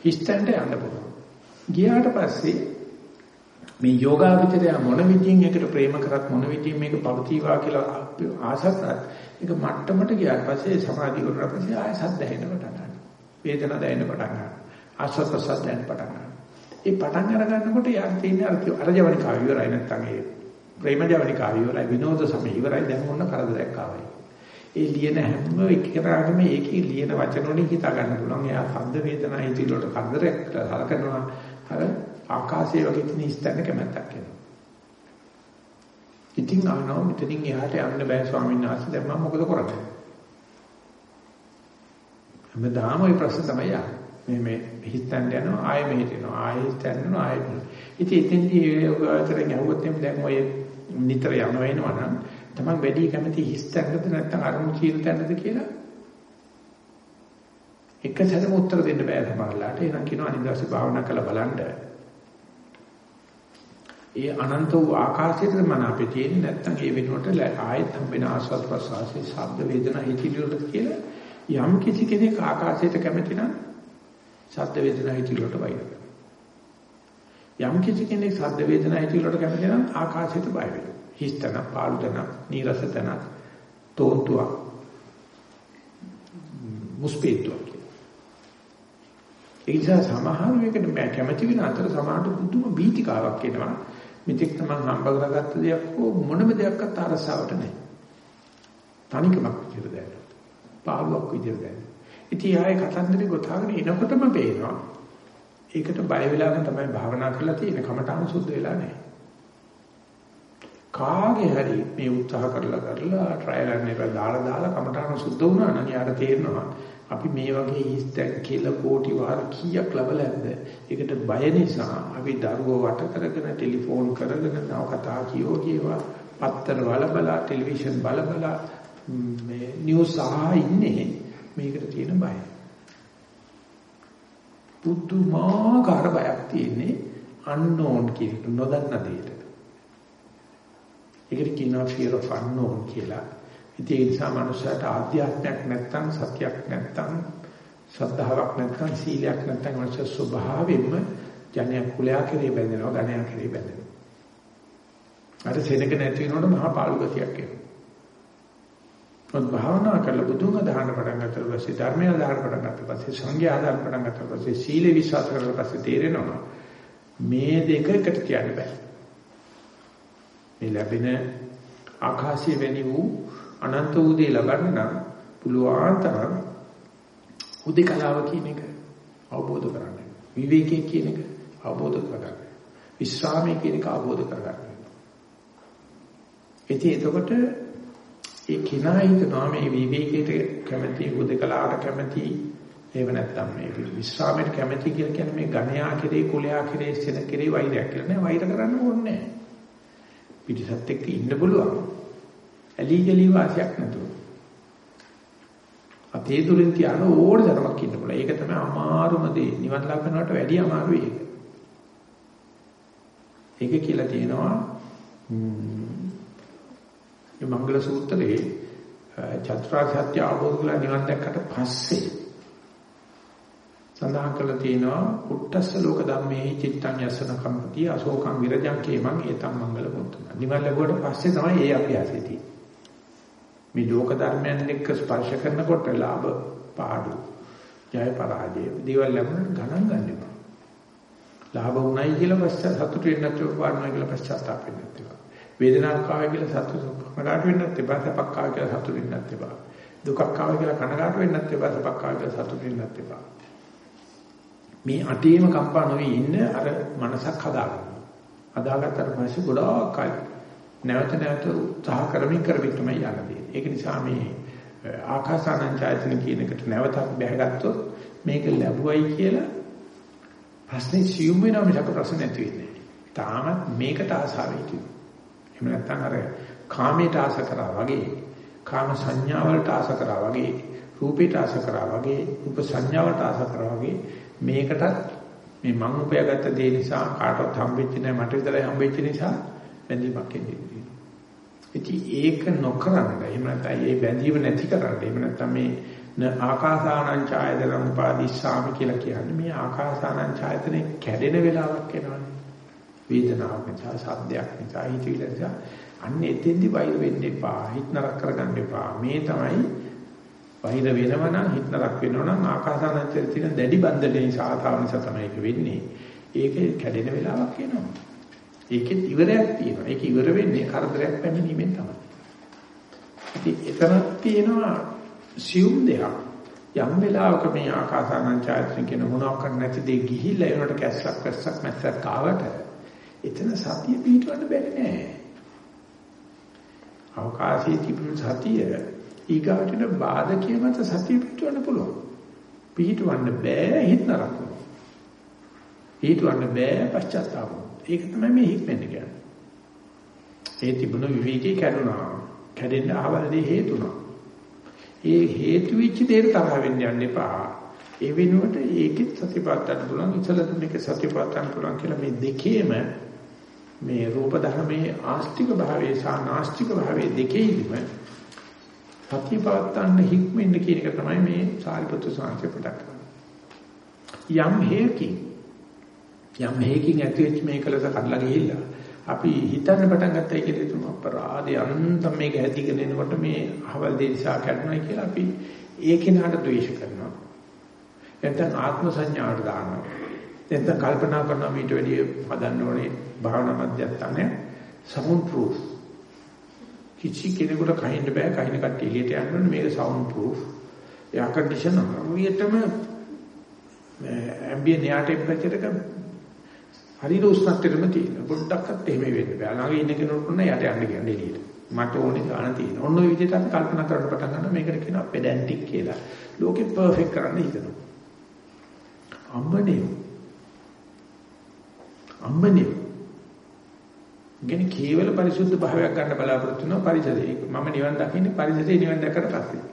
හිස්තැන්ට යන්න පුළුවන්. ගියාට පස්සේ මේ යෝගාවචරය මොන විදිහින් එකට ප්‍රේම කරත් මොන විදිහින් මේක පවතිවා කියලා ආසත් ඒක මට්ටමට ගියාට පස්සේ සමාධිය වුණාට පස්සේ ආය සද්ද දැනෙන්න පටන් ගන්නවා. වේදනා දැනෙන්න පටන් ගන්නවා. ආස්වාද ප්‍රසද්ද දැනෙන්න පටන් ගන්නවා. ඒ පටන් අර ගන්නකොට යා තියෙන අර අර ජවනිකාව ඉවරයි නැත්තම් ඒ ප්‍රේම ජවනිකාව ඉවරයි විනෝද සමය ඉවරයි දැන් මොන කරදරයක් ආවයි. ඒ ලියන හැම එකකටම ඒකේ ලියන වචන වලින් හිතා ගන්න පුළුවන්. එයා සද්ද වේදනා හිතිල වලට කරදරයක් හලකනවා. අර ආකාශයේ වගේ තියෙන ස්ථාන කැමැත්තක් එනවා. ඉතින් ආනෝ මෙතනින් එහාට යන්න බෑ ස්වාමීන් වහන්සේ දැන් මම මොකද කරන්නේ? හැමදාම ওই ප්‍රශ්න තමයි මේ මේ හිතන්න යනවා ආයෙ මෙහෙට එනවා ආයෙ හිතන්න යනවා ආයෙ ඉතින් එතෙන්දී ඒ ඔයතරෙන් ඇහුවොත් එimhe දැන් ඔය නිතර යන වෙනවා නම් තමන් වැඩි කැමති හිතන්නද නැත්නම් අරමුණු කියලා තැනද කියලා? එක සැරම උත්තර දෙන්න බෑ සමහරලාට. එහෙනම් කියනවා අනිද්දාසේ භාවනා කරලා බලන්න. ඒ අනන්ත වූ ආකාශයට මන අපේ තියෙන්නේ නැත්නම් ඒ වෙනුවට ආයෙත් හම්බෙන ආස්වාද ප්‍රසවාසයේ ශබ්ද වේදනා හිතිලි වලට කියලා යම් කිසි කෙනෙක් ආකාශයට කැමති නම් ශබ්ද වේදනා හිතිලි වලට වෛර යම් කිසි කෙනෙක් ශබ්ද වේදනා හිතිලි වලට කැමති නම් ආකාශයට බය වෙනවා. හිස්තන, පාළුතන, නීරසතන, තෝන්තුව, මුස්පීතුව. ඒ නිසා සමහර වෙකට කැමති වෙන අතර සමහරට පුදුම බීතිකාවක් එනවා. මෙතෙක් තමන් හම්බ කරගත්ත දෙයක් හෝ මොනම දෙයක්වත් අරසාවට නැහැ. තනිකමක් විදිහට දැනෙනවා. පාළුවක් විදිහට දැනෙනවා. ඉතින් ආයේ කතන්දරේ ගොතාගෙන එනකොටම පේනවා. ඒකට බය වෙලාගෙන තමයි භාවනා කරලා තියෙන කමටහන් සුද්ධ වෙලා නැහැ. කාගේ හරි මේ උත්සාහ කරලා කරලා ට්‍රයිල් එකක් දාලා දාලා කමටහන් සුද්ධ වුණා නම් යාට තේරෙනවා අපි මේ වගේ හිස්තැන් කියලා කෝටි වාර කීයක් ලබලාද? ඒකට බය නිසා අපි දරුවෝ වට කරගෙන ටෙලිෆෝන් කරගෙන නව කතා කියෝ කියවා පත්තර වල බලා ටෙලිවිෂන් බල බලා මේ නිවුස් අහා ඉන්නේ මේකට තියෙන බය. පුදුමාකාර බයක් තියෙන්නේ unknown කියන නොදන්න දෙයට. ඒකට කියනවා fear of unknown කියලා. ඉතින් ඒ නිසා මනුස්සයාට ආධ්‍යාත්මයක් නැත්තම් සත්‍යයක් නැත්තම් ශ්‍රද්ධාවක් නැත්තම් සීලයක් නැත්තම් මනුස්ස ස්වභාවයෙන්ම ජනයා කුලයා කෙරේ බැඳෙනවා ගණයා කෙරේ බැඳෙනවා. අර සෙනක නැති වෙනකොට මහා පාළු ගතියක් එනවා. මොකද භාවනා කරලා බුදුන් අදහන පටන් ගන්නකොට පස්සේ ධර්මය අදහන පටන් ගන්නකොට පස්සේ සංඝය අදහන පටන් ගන්නකොට පස්සේ සීල විශ්වාස කරලා පස්සේ තේරෙනවා මේ දෙක එකට කියන්න බෑ. මේ ලැබෙන ආකාශයේ වැනි වූ අනන්ත වූ දේ ලබන්න නම් පුළුවන් තරම් උදිකලාව කියන එක අවබෝධ කරගන්න. විවේකයේ කියන එක අවබෝධ කරගන්න. විශ්‍රාමයේ කියන එක අවබෝධ කරගන්න. ඉතින් එතකොට ඒ කිනා හිතනවා මේ විවේකයට කැමති උදකලාවට කැමති එහෙම නැත්නම් මේ විශ්‍රාමයට කැමති කියලා කියන්නේ මේ ගණයා කෙරේ කුලයා කෙරේ සෙන කෙරේ වෛරයක් කියලා නෑ වෛර කරන්න ඕනේ නෑ පිටිසත් එක්ක ඉන්න පුළුවන්. ඇලි ගලි වාසියක් නැතුව. අපේ දුරින් තියන ඕන ධර්මයක් ඉන්න පුළුවන්. ඒක තමයි අමාරුම දේ. නිවන් ලබනවට වැඩිය අමාරුයි ඒක. ඒක කියලා තියෙනවා මේ මංගල සූත්‍රයේ චතුරාර්ය සත්‍ය අවබෝධ කරලා නිවන් දැක්කට පස්සේ සඳහන් කරලා තියෙනවා පුට්ටස්ස ලෝක ධම්මේ චිත්තං යසන කම්පති අශෝකං විරජං කේමං ඒතම් මංගල මුත්තම. නිවන් ලැබුවට පස්සේ තමයි ඒ අභ්‍යාසය තියෙන්නේ. මේ ලෝක ධර්මයන් එක්ක ස්පර්ශ කරනකොට ලාභ පාඩු ජය පරාජය දේවල් ලැබුණට ගණන් ගන්න එපා. ලාභ වුණයි කියලා පස්සේ සතුටු වෙන්නත් එපා පාඩුයි කියලා පශ්චාත්තාප වෙන්නත් එපා. වේදනාවක් ආවයි කියලා සතුට කනගාටු වෙන්නත් එපා සපක් ආවයි කියලා සතුට වෙන්නත් එපා දුකක් ආවයි කියලා කනගාටු වෙන්නත් එපා සපක් ආවයි කියලා සතුට වෙන්නත් එපා මේ අටේම කම්පා නොවි ඉන්න අර මනසක් හදාගන්න හදාගත්තට පස්සේ ගොඩාක් කල් නැවත නැවත උත්සාහ කරමින් කරමින් තමයි යන්නේ ඒක නිසා මේ ආකාසානං ඡායතන කියන එකට නැවතත් බැහැගත්තොත් මේක ලැබුවයි කියලා ප්‍රශ්නේ සියුම් වෙනවා මිසක ප්‍රශ්න නැති වෙන්නේ. තාමත් මේකට ආසාවෙ තියෙනවා. එහෙම නැත්නම් අර කාමයට ආස කරා වගේ කාම සංඥාවලට ආස කරා වගේ රූපයට ආස කරා වගේ රූප සංඥාවලට ආස කරා වගේ මේකටත් මේ මං උපයාගත්ත දේ නිසා කාටවත් හම්බෙච්ච නැහැ මට විතරයි හම්බෙච්ච නිසා බැඳීමක් එන්නේ. ඉතින් ඒක නොකරන්න එහෙම නැත්නම් ඒ බැඳීම නැති කරන්න. එහෙම නැත්නම් මේ න ආකාසානං ඡායදරං උපාදිස්සාමි කියලා කියන්නේ මේ ආකාසානං ඡායතනේ කැඩෙන වෙලාවක් එනවනේ. වේදනාවක් නිසා සද්දයක් නිසා හිතවිල්ල නිසා. අන්න එතෙන්දි වෛර වෙන්න එපා. හිත නරක කරගන්න එපා. මේ තමයි වෛර වෙනව නම් හිත නරක වෙනව නම් ආකාසානන්තයේ තියෙන දැඩි බන්ධනේ නිසා ආතාව නිසා තමයි ඒක වෙන්නේ. ඒකේ කැඩෙන වෙලාවක් එනවා. ඒකෙත් ඉවරයක් තියෙනවා. ඒක ඉවර වෙන්නේ කරදරයක් පැමිණීමෙන් තමයි. ඉතින් එතනක් තියෙනවා සියුම් දෙයක්. යම් වෙලාවක මේ ආකාසානං ඡායතන කියන මොනවාක් නැති දෙයක් ගිහිල්ලා ඒකට කැස්සක් කැස්සක් මැස්සක් ආවට එතන සතිය පිටවන්න බැරි නෑ. අවකාශයේ තිබුණු සතිය ඊගාටට බාධකයේ මත සතිය පිටවන්න පුළුවන්. පිටවන්න බෑ හිත නරක. පිටවන්න බෑ පශ්චාත්තාප. ඒක තමයි මේ හික්මෙන්න කියන්නේ. ඒ තිබුණු විවේකී කැඩුනා. කැඩෙන්න ආවලදී හේතුණා. ඒ හේතු වෙච්ච දෙයට තරහ වෙන්න යන්න එපා. ඒ වෙනුවට ඒකෙත් සතිපත්තන්න පුළුවන් ඉතලද මේක සතිපත්තන්න පුළුවන් කියලා මේ දෙකේම මේ රූප ධර්මයේ ආස්තික භාවයේ සහ නාස්තික භාවයේ දෙකේදීම සතිය පවත්තන්න හික්මෙන්න කියන එක තමයි මේ සාරිපුත්‍ර සාංශය පටක් කරන්නේ. යම් හේකින් යම් හේකින් ඇතිවෙච්ච මේකලස කඩලා ගිහිල්ලා අපි හිතන්න පටන් ගත්තයි කියලා තුම අපරාධය අනන්තම් මේක ඇතිගෙන එනකොට මේ අහවල් දේ නිසා කැඩුණයි කියලා අපි ඒ කෙනාට ද්වේෂ කරනවා. නැත්නම් ආත්ම සංඥාවට දානවා. නැත්නම් කල්පනා කරනවා මීට වැඩිය හදන්න ඕනේ භාවනා මධ්‍යස්ථානය සවුන්ඩ් ප්‍රූෆ් කිසි කෙනෙකුට කහින්න බෑ. කහින කට්ටිය එළියට යන්න ඕනේ. මේක සවුන්ඩ් ප්‍රූෆ් එයා කන්ඩිෂන් හරියටම ඇම්බියන්ට් එයාර් ටෙම්පරේචර් එක හරියට උෂ්ණත්වයටම තියෙන පොඩ්ඩක්වත් එහෙම වෙන්න බෑ. ළඟ ඉන්න කෙනෙකුට නම් යට යන්න කියන්නේ එළියට. මට ඕනේ ගාන තියෙන ඔන්න ඔය විදිහට අපි කල්පනා කරන්න පටන් ගන්නවා. මේකට කියනවා පෙඩැන්ටික් කියලා. ලෝකෙ පර්ෆෙක්ට් කරන්න හිතනවා. අම්මනේ. අම්මනේ. ගෙන කේවල පරිසුද්ධ භාවයක් ගන්න බලාපොරොත්තු වෙනවා පරිසරයේ. මම නිවන් දකින්නේ පරිසරයේ නිවන් දැක්කට පස්සේ.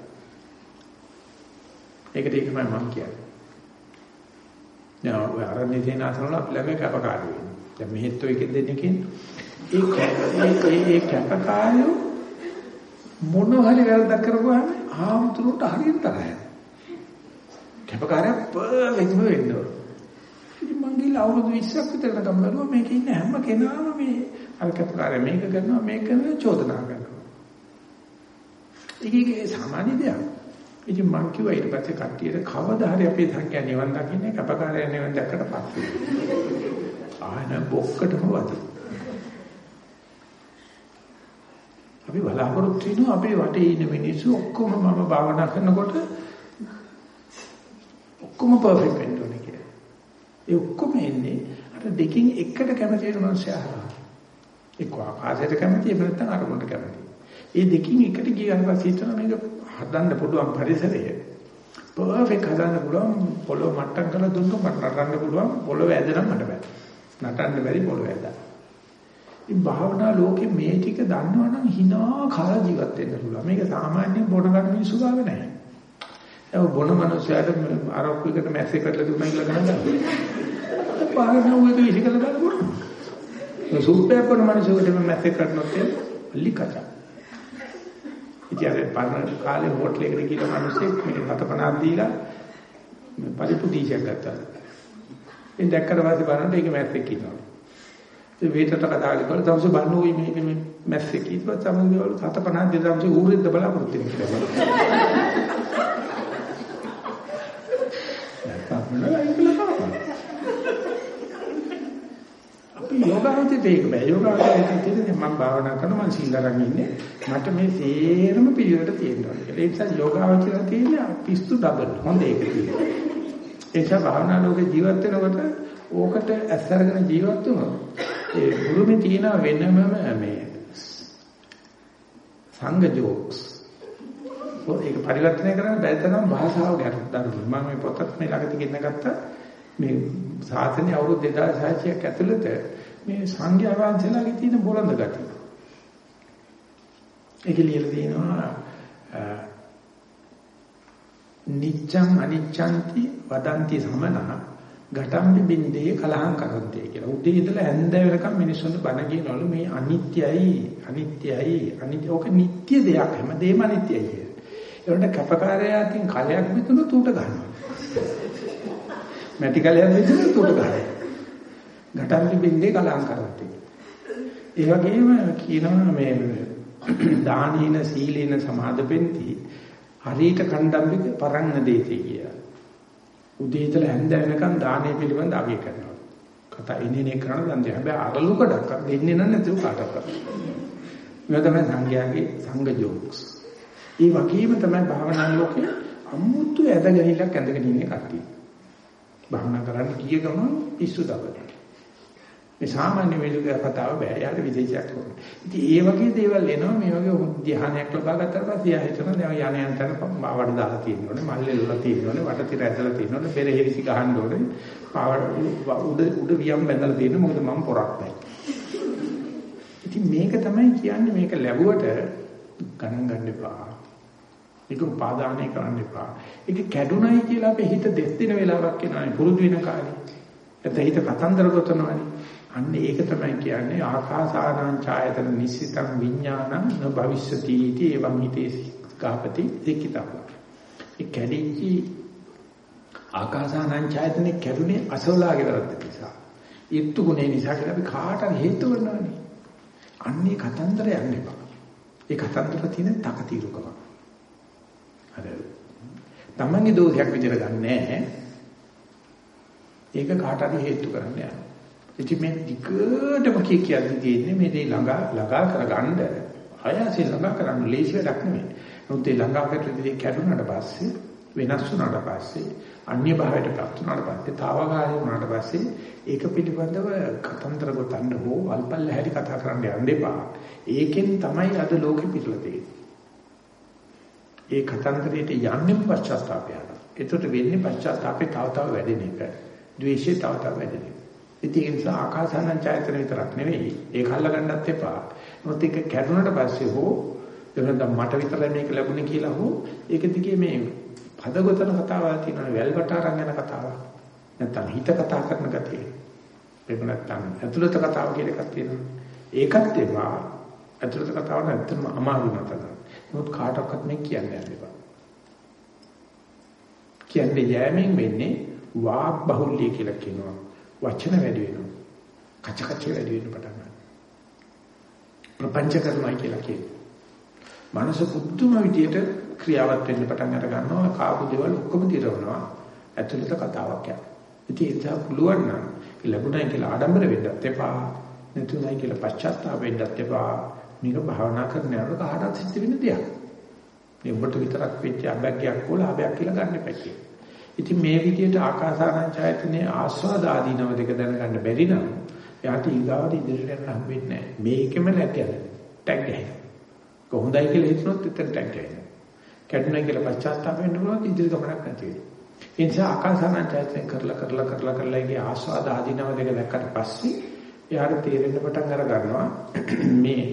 ඒකට ඒක තමයි මම කියන්නේ. දැන් ඔය ආරණ්‍ය තේනාසන වල අපි ළඟ කැපකාරී වෙනවා. දැන් මෙහෙත් ඔය එකෙන් දෙන්නකින් ඒ ඒ කැපකාරයෝ මොන හරි වැරද්දක් කරපුවාම ආම්තුරුට හරියට තරහයි. කැපකාරය පර්ෆෙක්ට්ම වෙන්න ඕන. ඉතින් මං ගිහලා අවුරුදු 20ක් විතර ගම බලුවා මේකේ ඉන්න හැම කෙනාම මේ අර කැපකාරය මේක කරනවා මේක කරනවා චෝදනා කරනවා. ඒකේ සාමාන්‍ය දෙයක්. ඉතින් මං කිව්වා ඊට පස්සේ කට්ටියට කවදා හරි අපේ සංඛ්‍යා නිවන් දකින්නේ කැපකාරය නිවන් දැක්කට පස්සේ. ආන බොක්කටම වදින. අපි බලාපොරොත්තු වෙනවා අපේ වටේ ඉන්න මිනිස්සු ඔක්කොම මම භාවනා කරනකොට ඔක්කොම පර්ෆෙක්ට් වෙන්න ඕනේ කියලා. ඒ ඔක්කොම එන්නේ අර දෙකින් එකට කැමති වෙන මනුස්සයා හරහා. එක්ක ආකාශයට කැමති එහෙම නැත්නම් අරමුණට කැමති. ඒ දෙකින් එකට ගියන් පස්සේ හිතන මේක හදන්න පුළුවන් පරිසරය. පර්ෆෙක්ට් හදන්න පුළුවන් පොළොව මට්ටම් කරලා දුන්නොත් මට නටන්න පුළුවන් පොළොව ඇදලා මට බෑ. නටන්න බැරි පොළොව ඇදලා. ඉතින් භාවනා ලෝකේ මේ ටික දන්නවනම් hina කාල ජීවත් වෙන්න පුළුවන්. මේක සාමාන්‍ය බොන ගන්න මිනිස්සු ගාව නැහැ. ඒ බොන මනුස්සයාට ආරෝප්‍යයකට මැස්සේ කරලා දුන්නා කියලා ගන්න. භාවනා උගේ ඉහිකල ගන්න පුළුවන්. මේ සුප්පේ බොන මනුස්සයෙකුට මැස්සේ කරනොත් ලිකචා. ඉතින් අර පාරන කාලේ හෝටලෙකට ගිහලා මිනිස්සෙක් මේ 750ක් දීලා පරිප්පු ටීෂර්ට් ගත්තා. ඉතින් දැක්කට පස්සේ බලනකොට ඒක මැස්සෙක් ඉන්නවා. ඒ වේතට කතා කරලා තමස බන්නෝයි මේක මේ මැස්සෙක් ඉතින් තමයි වල 750 දෙදම්සේ ඌරෙද්ද බලාපොරොත්තු [LAUGHS] අපි යෝගාවචිත ඒක බෑ. යෝගාවචිත කියන්නේ මම භාවනා කරනවා මම සීල අරන් ඉන්නේ. මට මේ තේරම පිළිවෙලට තියෙනවා කියලා. ඒ නිසා යෝගාවචිත තියෙන්නේ පිස්සු ඩබල් හොඳ ඒක තියෙනවා. ඒ නිසා භාවනා ලෝකේ ජීවත් වෙනකොට ඕකට ඇස් අරගෙන ජීවත් වුණොත් ඒ ගුරුමේ තියෙන වෙනමම මේ සංඝ ජෝක්ස් ඒක පරිවර්තනය කරන්න බැරි තරම් භාෂාව ගැටුම් මම මේ පොතත් මේ ළඟදී ගෙන්න ගත්තා. මේ සාසනේ අවුරුදු 2600ක් ඇතුළත මේ සංඝයා වහන්සේලාගේ තියෙන බොළඳ ගතිය. ඒක ලියලා තියෙනවා නිච්ඡං අනිච්ඡන්ති වදන්ති සමනහ ගටම්බි බින්දේ කලහං කරන්තේ කියලා. උදේ ඉඳලා හැන්ද වෙනකම් මිනිස්සුන්ට බණ කියනවලු මේ අනිත්‍යයි අනිත්‍යයි අනිත්‍ය ඕක නිට්ටය දෙයක් හැමදේම අනිත්‍යයි කියලා. ඒකට කැපකාරයාකින් කලයක් විතුණු තුට ගන්නවා. මැටි කලයක් විතුණු තුට ගන්නවා. ගටම්බි බින්දේ කලහං කරන්තේ. ඒ වගේම කියනවා මේ දානීන සීලේන සමාදපෙන්ති හරියට කණ්ඩම්බික පරන්න දෙති කිය. උදේ ඉඳලා හැන්ද වෙනකන් දානේ පිළිබඳ අගය කරනවා. කතා ඉන්නේ කරන දන් දෙය. හැබැයි අරලුකඩක් දෙන්නේ නැහැ නේද කාටවත්. මේ තමයි සංඝයාගේ සංඝ ජෝක්ස්. ඒ වගේම තමයි භාවනා ලෝකයේ අමුතු ඇදගෙනිලක් ඇඳගෙන ඉන්නේ කට්ටිය. භාවනා කරන්න කිය ගමන් පිස්සු දබන. මේ සාමාන්‍ය වේලුගේ කතාව බෑ. යාට විශේෂයක් ඕන. ඉතින් ඒ වගේ දේවල් එනවා මේ වගේ ධ්‍යානයක් ලබා ගත්තාට පස්සේ යා හිතනවා දැන් යන යන තැන බාවඩ දාලා තියෙන්න ඕනේ, මල්ලෙල්ලලා තියෙන්න ඕනේ, වටතිර ඇදලා තියෙන්න ඕනේ, පෙරහෙලිසි ගහන්න ඕනේ. පාවඩ උඩ උඩ වියම් බැඳලා තියෙන්න මොකද මම පොරක් නැහැ. ඉතින් මේක තමයි කියන්නේ මේක ලැබුවට ගණන් ගන්න එපා. ඒක උපාදානය කරන්න එපා. ඒක කැඩුනයි කියලා අපේ හිත දෙස් දින වෙලාවක් එනවා පුරුදු වෙන කාලේ. එතන හිත කතන්දර ගොතනවානේ. අන්න ඒක තමයි කියන්නේ ආකාසානං ඡායතන නිසිතං විඥානං න භවිෂ්‍යති इति එවං හිතේ කාපති ඒකිතව. ඒ කැඩිච්චි ආකාසානං ඡායතනේ කැඩුනේ අසවලාගේ වැරද්ද නිසා. ඊත්තු ගුණේ නිසා කියලා අපි කාටද හේතු වෙනවනේ. අන්නේ කතන්දර යන්න එපා. ඒ කතන්දර තියෙන තකතිරුකම. අර තමන්ගේ දෝෂයක් විදිහට ගන්නෑ. ඒක කාටද හේතු කරන්න යනවා. ඉතින් මේ දිගටම කිය කියන්නේ තියෙන්නේ මේ දේ ළඟා ළඟා කරගන්න ආයසි ළඟා කරන්න ලේසි වැඩක් නෙමෙයි. නමුත් ඒ ළඟා කරලා කැඩුනට පස්සේ වෙනස් වුණාට පස්සේ අන්‍ය භාවයට ප්‍රප්ත වුණාට පස්සේ තාවකාරී වුණාට පස්සේ ඒක පිළිබඳව කතන්දර ගොතන්න හෝ අල්පල්ල හැටි කතා කරන්න යන්න එපා. ඒකෙන් තමයි අද ලෝකෙ පිටලා තියෙන්නේ. ඒ කතන්දරයට යන්නේ පශ්චාත්තාපය. ඒකට වෙන්නේ පශ්චාත්තාපේ තව තව වැඩෙන එක. ද්වේෂය තව තව වැඩෙන එක. ඉතින් ඒ නිසා ආකාසානං ඡායතන විතරක් නෙවෙයි ඒක අල්ල ගන්නත් එපා. මොකද ඒක කැඩුනට පස්සේ හෝ එහෙනම් මට විතරයි මේක ලැබුණේ කියලා හෝ ඒක දිගේ මේ පදගතන කතාවක් තියෙනවා වැල්වට අරන් යන කතාවක්. නැත්තම් හිත කතා කරන ගතිය. එහෙම නැත්තම් ඇතුළත කතාව කියලා එකක් තියෙනවා. ඒකත් එපා. ඇතුළත කතාව නැත්තම් අමාරු නැතන. මොකද කාටවත් මේ කියන්නේ නැහැ. කියන්නේ යෑමෙන් වෙන්නේ වාග් බහුල්‍ය කියලා කියනවා. වචන වැඩි වෙනවා. කච කච වැඩි වෙන්න පටන් ගන්නවා. ප්‍රපංච කරනවා කියලා කියනවා. මනස පුදුම විදියට ක්‍රියාවත් වෙන්න පටන් අර ගන්නවා. කාපු දේවල් ඔක්කොම දිරවනවා. ඇතුළත කතාවක් යනවා. ඉතින් ඒක පුළුවන් නම් ලැබුණයි කියලා ආඩම්බර වෙන්නත් එපා. නැතුණයි කියලා පශ්චාත්තාප වෙන්නත් එපා. මේක භාවනා කරන යනකොට කාටවත් සිද්ධ වෙන දෙයක්. මේ ඔබට විතරක් වෙච්ච අභ්‍යග්යක් වල අභ්‍යක් කියලා ගන්න එපා ඉතින් මේ විදිහට ආකාසාරං ඡායතනේ ආස්වාද ආදීනව දෙක දැනගන්න බැරි නම් එයාට ඊගාවට ඉදිරියට යන්න හම්බෙන්නේ නැහැ. මේකෙම නැතිල. ටැග් ගහනවා. කොහොඳයි කියලා හිතනොත් එතන ටැග් ගහනවා. කැඩුණා කියලා පශ්චාත්තාප වෙන්න පුළුවන් ඉදිරි ගමනක් නැති වෙනවා. ඒ නිසා ආකාසාරං ඡායතනේ කරලා කරලා කරලා කරලා ඉගේ ආස්වාද ආදීනව දෙක දැක්කට පස්සේ එයාට තේරෙන්න පටන් අර ගන්නවා මේ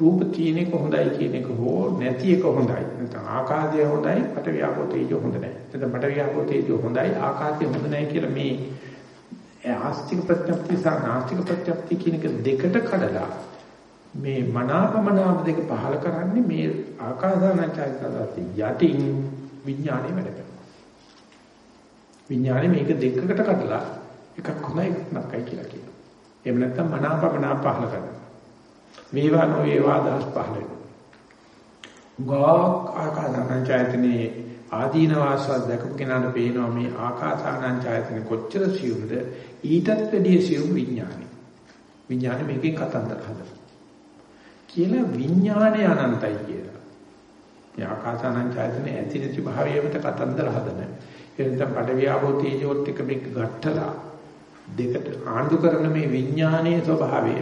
රූප තියෙන එක හොඳයි කියන එක හෝ නැති එක හොඳයි. නැත්නම් ආකාශය හොඳයි, පට වියාපෝ තේජෝ හොඳ නැහැ. නැත්නම් පට වියාපෝ තේජෝ හොඳයි, ආකාශය හොඳ නැහැ කියලා මේ ආස්තික ප්‍රත්‍යක්ෂ සහ නාස්තික ප්‍රත්‍යක්ෂ කියන එක දෙකට කඩලා මේ මනාපමනාප දෙක පහල කරන්නේ මේ ආකාසානචාරිකතාවත් යටින් විඥාණය වැඩ කරනවා. විඥාණය මේක දෙකකට කඩලා එකක් හොඳයි එකක් නරකයි කියලා කියනවා. එහෙම නැත්නම් මනාපමනාප පහල කරනවා. වේවා නොවේවා අදහස් පහළ වෙනවා. ගාක් ආකාසානංචයතනේ ආදීන වාසවත් දැකපු කෙනාට පේනවා මේ ආකාසානංචයතන කොච්චර සියුම්ද ඊටත් වැඩිය සියුම් විඥානයි. විඥානේ මේකෙන් කතන්දර හදනවා. කියලා විඥානය අනන්තයි කියලා. මේ ආකාසානංචයතනේ ඇති නැති භාවයකට කතන්දර හදන. එතන පඩවියාවෝ තේජෝත් එක මේක ගත්තලා දෙකට ආණ්ඩු කරන මේ විඥානයේ ස්වභාවය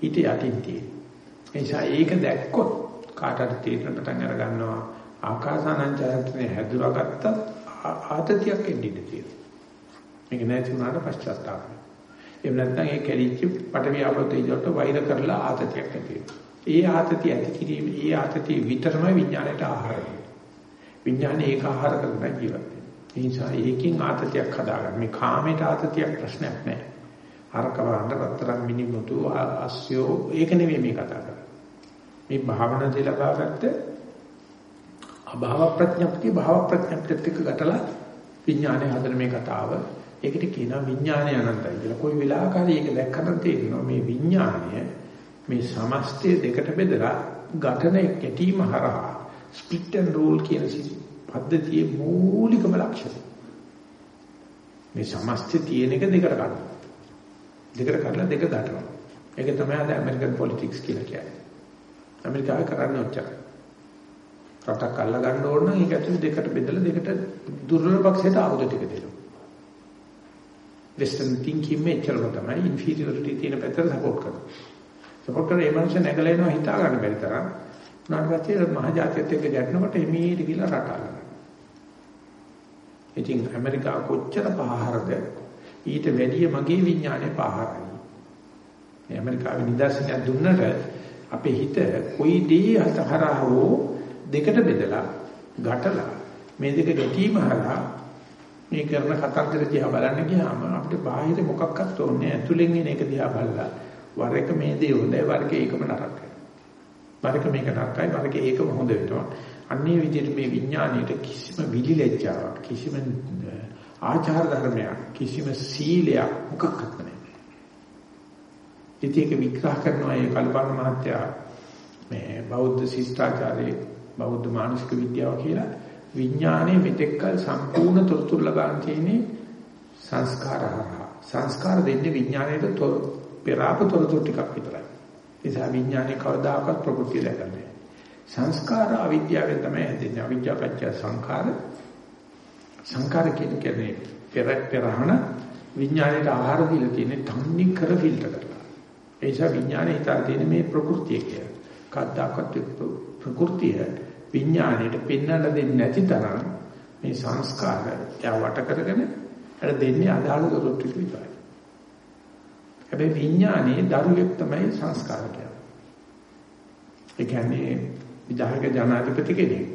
ඊට යටින් තියෙනවා. නිසා ඒක දැක්කොත් කාටට තේරෙන පටන් අර ගන්නවා ආකාසානංචයතනේ හැදුරාගත්ත ආතතියක් එන්නේ තියෙනවා. මේක නැති වුණාට පශ්චාත්තාපය. එහෙම නැත්නම් ඒ කැලිච්ච පටවිය ආපතේජට වෛර කරලා ආතතියක් ඇති වෙනවා. ඒ ආතතිය ඇති කිරීම ඒ ආතතිය විතරමයි විඥාණයට ආහාරය. විඥානේ ඒක ආහාර කරගෙන ජීවත් වෙනවා. ඒ නිසා ඒකෙන් ආතතියක් හදාගන්න. මේ කාමයට ආතතියක් ප්‍රශ්නයක් නැහැ. අරක වරන්න රත්තරන් මිනිමුතු අස්යෝ ඒක නෙවෙයි මේ කතා කරන්නේ. මේ භාවනාවේ ලබාගත්ත අභාව ප්‍රඥප්තිය භාව ප්‍රඥප්තියත් එක්ක ගැටලා විඥානය හදන මේ කතාව ඒකට කියනවා විඥානය අනන්තයි කියලා. කොයි වෙලාවකරි ඒක දැක්කම තේරෙනවා මේ විඥානය මේ සමස්තය දෙකට බෙදලා ඝටන කැටීම හරහා ස්ප්ලිට් ඇන්ඩ් රූල් කියන පද්ධතියේ මූලිකම ලක්ෂණය. මේ සමස්තය තියෙන එක දෙකට ගන්නවා. දෙකට කරලා දෙක දානවා. ඒක තමයි අද ඇමරිකන් පොලිටික්ස් කියලා කියන්නේ. ඇමරිකාවේ කරන්නේ ඔච්චරයි. රටක් අල්ල ගන්න ඕන නම් ඒක ඇතුළේ දෙකට බෙදලා දෙකට දුර්වල පක්ෂයට ආයුධ ටික දෙනවා. වෙස්ටර්න් තින්කින් මෙච්චරම තමයි ඉන්ෆීරියොරිටි තියෙන පැත්තට සපෝට් කරනවා. සපෝට් කරන ඒ මනුස්සය නැගලා එනවා හිතා ගන්න බැරි තරම්. උනාට පස්සේ මහ ජාතියත් එක්ක ගැටෙනකොට එමීට ගිහලා රට අල්ලනවා. ඉතින් ඇමරිකාව කොච්චර පහහරද ඊට වැඩිය මගේ විඥානයේ පහරයි. ඇමරිකාවේ නිදර්ශනයක් දුන්නට අපේ හිත කොයි දේ අතහරා හෝ දෙකට බෙදලා ගැටලා මේ දෙක ගැටීම හරහා මේ කරන කතන්දර දිහා බලන්න ගියාම අපිට බාහිර මොකක්වත් ඕනේ ඇතුලෙන් එන එක දිහා බලලා වර එක මේ දේ හොඳයි වර එක ඒකම නරකයි. වර එක මේක නරකයි වර එක ඒකම හොඳ වෙනවා. අන්නේ විදිහට මේ විඥාණයට කිසිම විලිලැජ්ජාවක් කිසිම ආචාර ධර්මයක් කිසිම සීලයක් මොකක්වත් නැහැ. ඉතින් ඒක විග්‍රහ කරනවා ඒ කල්පන මහත්තයා මේ බෞද්ධ ශිෂ්ටාචාරයේ බෞද්ධ මානසික විද්‍යාව කියලා විඥානයේ මෙතෙක්කල් සම්පූර්ණ තොරතුරු ලබා තියෙන්නේ සංස්කාරහරහා සංස්කාර දෙන්නේ විඥානයේ පෙරාප තොරතුරු ටිකක් විතරයි. ඒ නිසා විඥානයේ කවදාකවත් ප්‍රകൃතිය දැකන්නේ සංස්කාර අවිද්‍යාවෙන් තමයි හැදෙන්නේ. අවිද්‍යාව පත්‍ය සංඛාර. සංඛාර කියන්නේ පෙර පෙරහන විඥානයේ ආහාර දීලා තියෙන්නේ තන්නේ කර ෆිල්ටර් කරලා ඒ නිසා විඥානේ හිතා තියෙන මේ ප්‍රകൃතිය කියලා. කද්දාකත් ප්‍රകൃතිය විඥාණයට පෙන්වන්න දෙන්නේ නැති තරම් මේ සංස්කාර ත්‍යා වට කරගෙන අර දෙන්නේ අදාළ දොරටු විතරයි. හැබැයි විඥානේ දරුවෙක් තමයි සංස්කාර කියන්නේ. ඒ කියන්නේ විධායක ජනාධිපති කෙනෙක්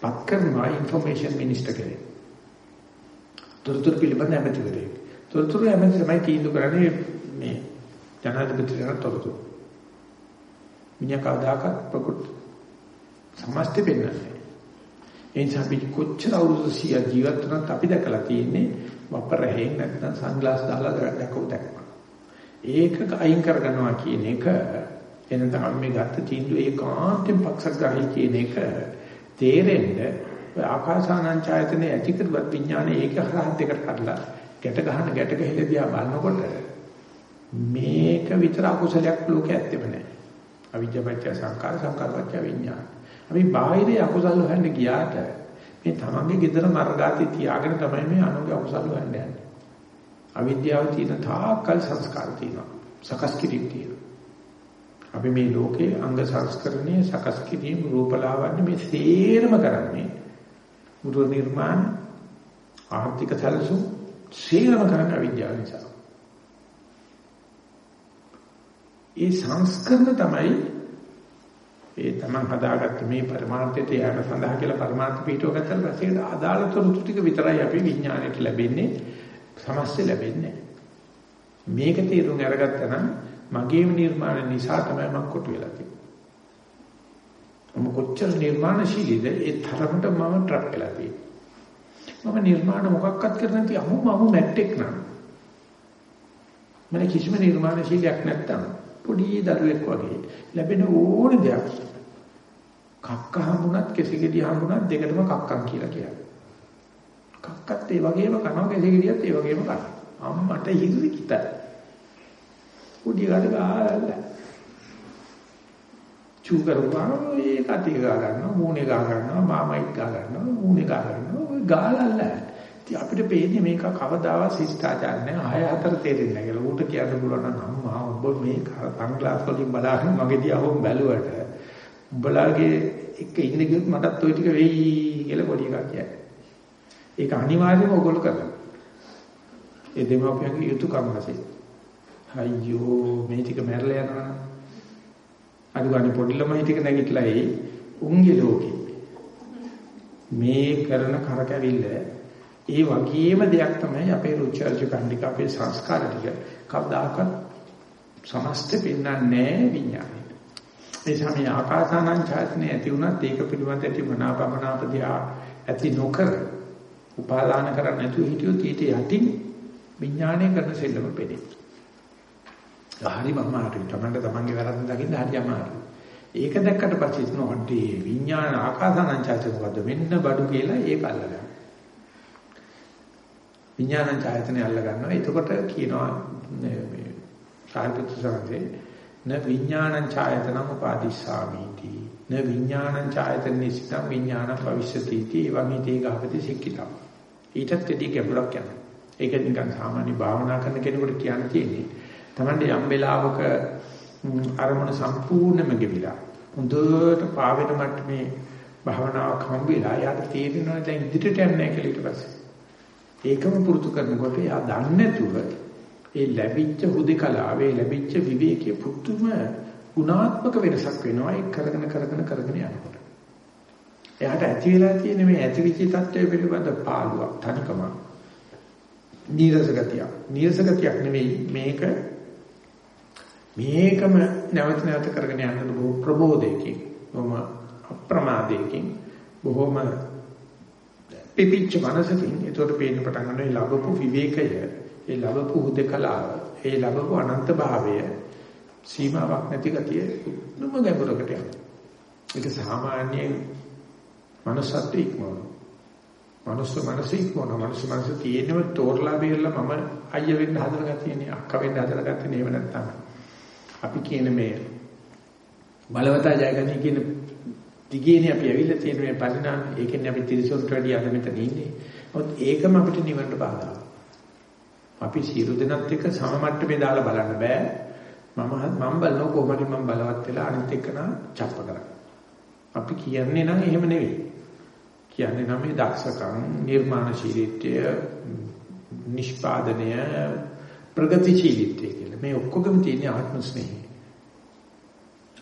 පත් කරනවා ইনফෝමේෂන් මිනිස්ටර් කෙනෙක්. තොරතුරු පිළිබඳ ඇමතිවරයෙක්. තොරතුරු ඇමති තමයි තීන්දුව කරන්නේ මේ ජනාධිපතිට තොරතුරු. මිනිහා කවදාකවත් ප්‍රකෘති සමස්ත වෙන්නේ. ඒ නිසා අපි කොච්චර අවුරුදු 100 ජීවත් වුණත් අපි දැකලා තියෙන්නේ වපරහෙන් නැත්නම් සන්ග්ලාස් දාලා දැකව දැක්කා. ඒක අයින් කරගන්නවා කියන එක එනනම් අපි මේ ගත්ත තීන්දුව ඒකාන්තයෙන් පක්ෂග්‍රාහී කියන එක තේරෙන්න ආකාසානං ඡායතනේ ඇති කරවත් විඥානේ ඒක හරහත් දෙකට කඩලා ගැට ගන්න ගැට ගහලා දිහා බලනකොට මේක විතර අකුසලයක් ලෝකේ ඇත්තෙම නැහැ. අවිජ්ජාපච්ච සංකාර සංකාරපච්ච විඥාන. අපි බාහිර අකුසල හොයන්න ගියාට මේ තමන්ගේ gedara මර්ගාති තියාගෙන තමයි මේ අනුගේ අකුසල හොයන්න යන්නේ. අවිද්‍යාව තියෙන තාක්කල් සංස්කාර තියෙනවා. සකස් කිරීම තියෙනවා. අපි මේ ලෝකේ අංග සංස්කරණයේ සකස් කිරීම රූපලාවන්‍ය මේ සේරම කරන්නේ මුතු නිර්මාණ ආර්ථික සැලසුම් සේරම කරන්නේ අවිද්‍යාව නිසා. ඒ සංස්කරණ තමයි ඒ තමන් හදාගත්ත මේ પરමාර්ථයට යෑම සඳහා කියලා પરමාර්ථ පිටව ගත්තට පස්සේ අදාළ තොරතුරු ටික විතරයි අපි විඥාණයට ලැබෙන්නේ. සමස්තය ලැබෙන්නේ මේක තේරුම් අරගත්තා නම් මගේම නිර්මාණ නිසා තමයි මම කොටු වෙලා තියෙන්නේ. මම කොච්චර නිර්මාණශීලීද? ඒ තරමට මම ට්‍රැප් වෙලා තියෙන්නේ. මම නිර්මාණ මොකක්වත් කරන්නේ නැති අමු මම මැට්ටෙක් නා මම කිසිම නිර්මාණශීලියක් නැත්තම් පොඩි දරුවෙක් වගේ ලැබෙන ඕන දෙයක් කක්ක හම්බුණත් කෙසෙගෙඩි හම්බුණත් දෙකටම කක්කම් කියලා කියන්නේ. කක්කත් ඒ වගේම කනවා කෙසෙගෙඩියත් ඒ වගේම කනවා. අම්මට හිරි කිතයි. පොඩි ගාඩ ගාලා. චූ කරුවා ඒ කටි ගා ගන්නවා මූණේ ගා ගන්නවා මාමයි ගා ගන්නවා මූණේ ගා ගන්නවා ඔය ගාලල්ල. ඉතින් අපිට පේන්නේ මේක කවදාවත් ශිෂ්ටාචාර නැහැ. හය හතර තේරෙන්නේ නැහැ කියලා. ඌට කියන්න පුළුවන් නම් අම්මා ඔබ මේ සංග්ලාස් වලින් බලාගෙන මගේ දිහා බැලුවට උඹලාගේ එක්ක ඉන්න ගියොත් මටත් ওই ටික වෙයි කියලා පොඩි එකා කියන්නේ. ඒක අනිවාර්යයෙන්ම ඔයගොල්ලෝ කරනවා. ඒ දෙමාපියන්ගේ යුතුයකම වශයෙන්. අයියෝ මේ ටික මැරලා යනවා. අද ගන්න පොඩි ළමයි ටික නැගිටලා ඒ උන්ගේ ලෝකේ. මේ කරන කරකැවිල්ල ඒ වගේම දෙයක් තමයි අපේ රුචර්ජ කණ්ඩික අපේ සංස්කාර ටික කවදාකවත් සමස්ත පින්නන්නේ නැහැ විඥානය. ඒ සමේ ආකාසානං ඡායතනෙ ඇති වුණත් ඒක පිළිබඳ ඇති මනාපමනාපදියා ඇති නොකර උපාදාන කරන්නේ නැතුව හිටියොත් ඊට යටින් විඥානය කරන සෙල්ලම පෙනේ. හරිම අමාරුයි. තමන්ට තමන්ගේ වැරද්ද දකින්න හරි අමාරුයි. ඒක දැක්කට පස්සේ නෝටි විඥාන ආකාසානං ඡායතනෙ මොකද්ද මෙන්න බඩු කියලා ඒක අල්ලගන්න. විඥානං ඡායතනෙ අල්ල ගන්නවා. එතකොට කියනවා මේ සාහිත්‍ය සංසේ න විඥානං ඡායතනං උපාදිස්සාමීති. න විඥානං ඡායතන නිසිතං විඥානං භවිෂ්‍යති इति එවමිතේ ගහපති සික්කිතම් ඊටත් දෙටි ගැඹුරක් යනවා. ඒක නිකන් සාමාන්‍ය භාවනා කරන කෙනෙකුට කියන්න තියෙන්නේ. Tamande යම් වෙලාවක අරමුණ සම්පූර්ණයෙන්ම ගෙවිලා හොඳට පාවෙන මට්ටමේ භාවනාවක් හම්බෙලා යාට තේරෙනවා දැන් ඉදිරියට යන්නේ නැහැ කියලා ඊට පස්සේ. ඒකම පුරුදු කරනකොට යා දන්නේ නැතුව ඒ ලැබිච්ච හුදකලාවේ ලැබිච්ච විවේකයේ පුදුම ගුණාත්මක වෙනසක් වෙනවා ඒ කරගෙන කරගෙන කරගෙන යනකොට. එයාට ඇති වෙලා තියෙන මේ ඇතිවිච තත්ත්වය පිළිබඳ පාළුවක් තනිකම. නීරස ගතිය. නීරස ගතියක් නෙවෙයි මේක මේකම නැවත නැවත කරගෙන යන බොහෝ ප්‍රබෝධයකින් බොහොම අප්‍රමාදයකින් බොහොම පිපිච්ච මනසකින් ඒකට පේන්න පටන් ගන්නවා ලැබපු විවේකය ඒ ලැබපු හුදකලාව, ඒ ලැබපු අනන්ත භාවය සීමාවක් නැති ගතිය නුම ගැඹුරකට යනවා. ඒක සාමාන්‍යයෙන් මනුස්සත්ව ඉක්මවන. මනුස්ස මනස ඉක්මවන. මනුස්ස මනස තියෙනව තෝරලා බේරලා මම අයිය වෙන්න හදන ගතියනේ, අක්කා වෙන්න හදන ගතිය නේව නැත්තම්. අපි කියන මේ බලවතා ජයගනි කියන දිගේනේ අපි ඇවිල්ලා තියෙන මේ පරිණාම ඒකෙන් අපි තිරසොන්ට වැඩි අද මෙතන ඉන්නේ. මොකද ඒකම අපිට නිවන්න බාධාවක්. අපි සියලු දෙනත් එක්ක සම මට්ටමේ දාලා බලන්න බෑ. මම මම බලනවා කොහොමද මම බලවත් වෙලා අනිත් එක්ක නා චප්ප කරන්නේ. අපි කියන්නේ නම් එහෙම නෙවෙයි. කියන්නේ නම් මේ දක්ෂකම්, නිර්මාණශීලීත්වය, නිෂ්පාදනය, ප්‍රගතිශීලීත්වය කියලා. මේ ඔක්කොගම තියෙන ආත්ම ස්නේහය.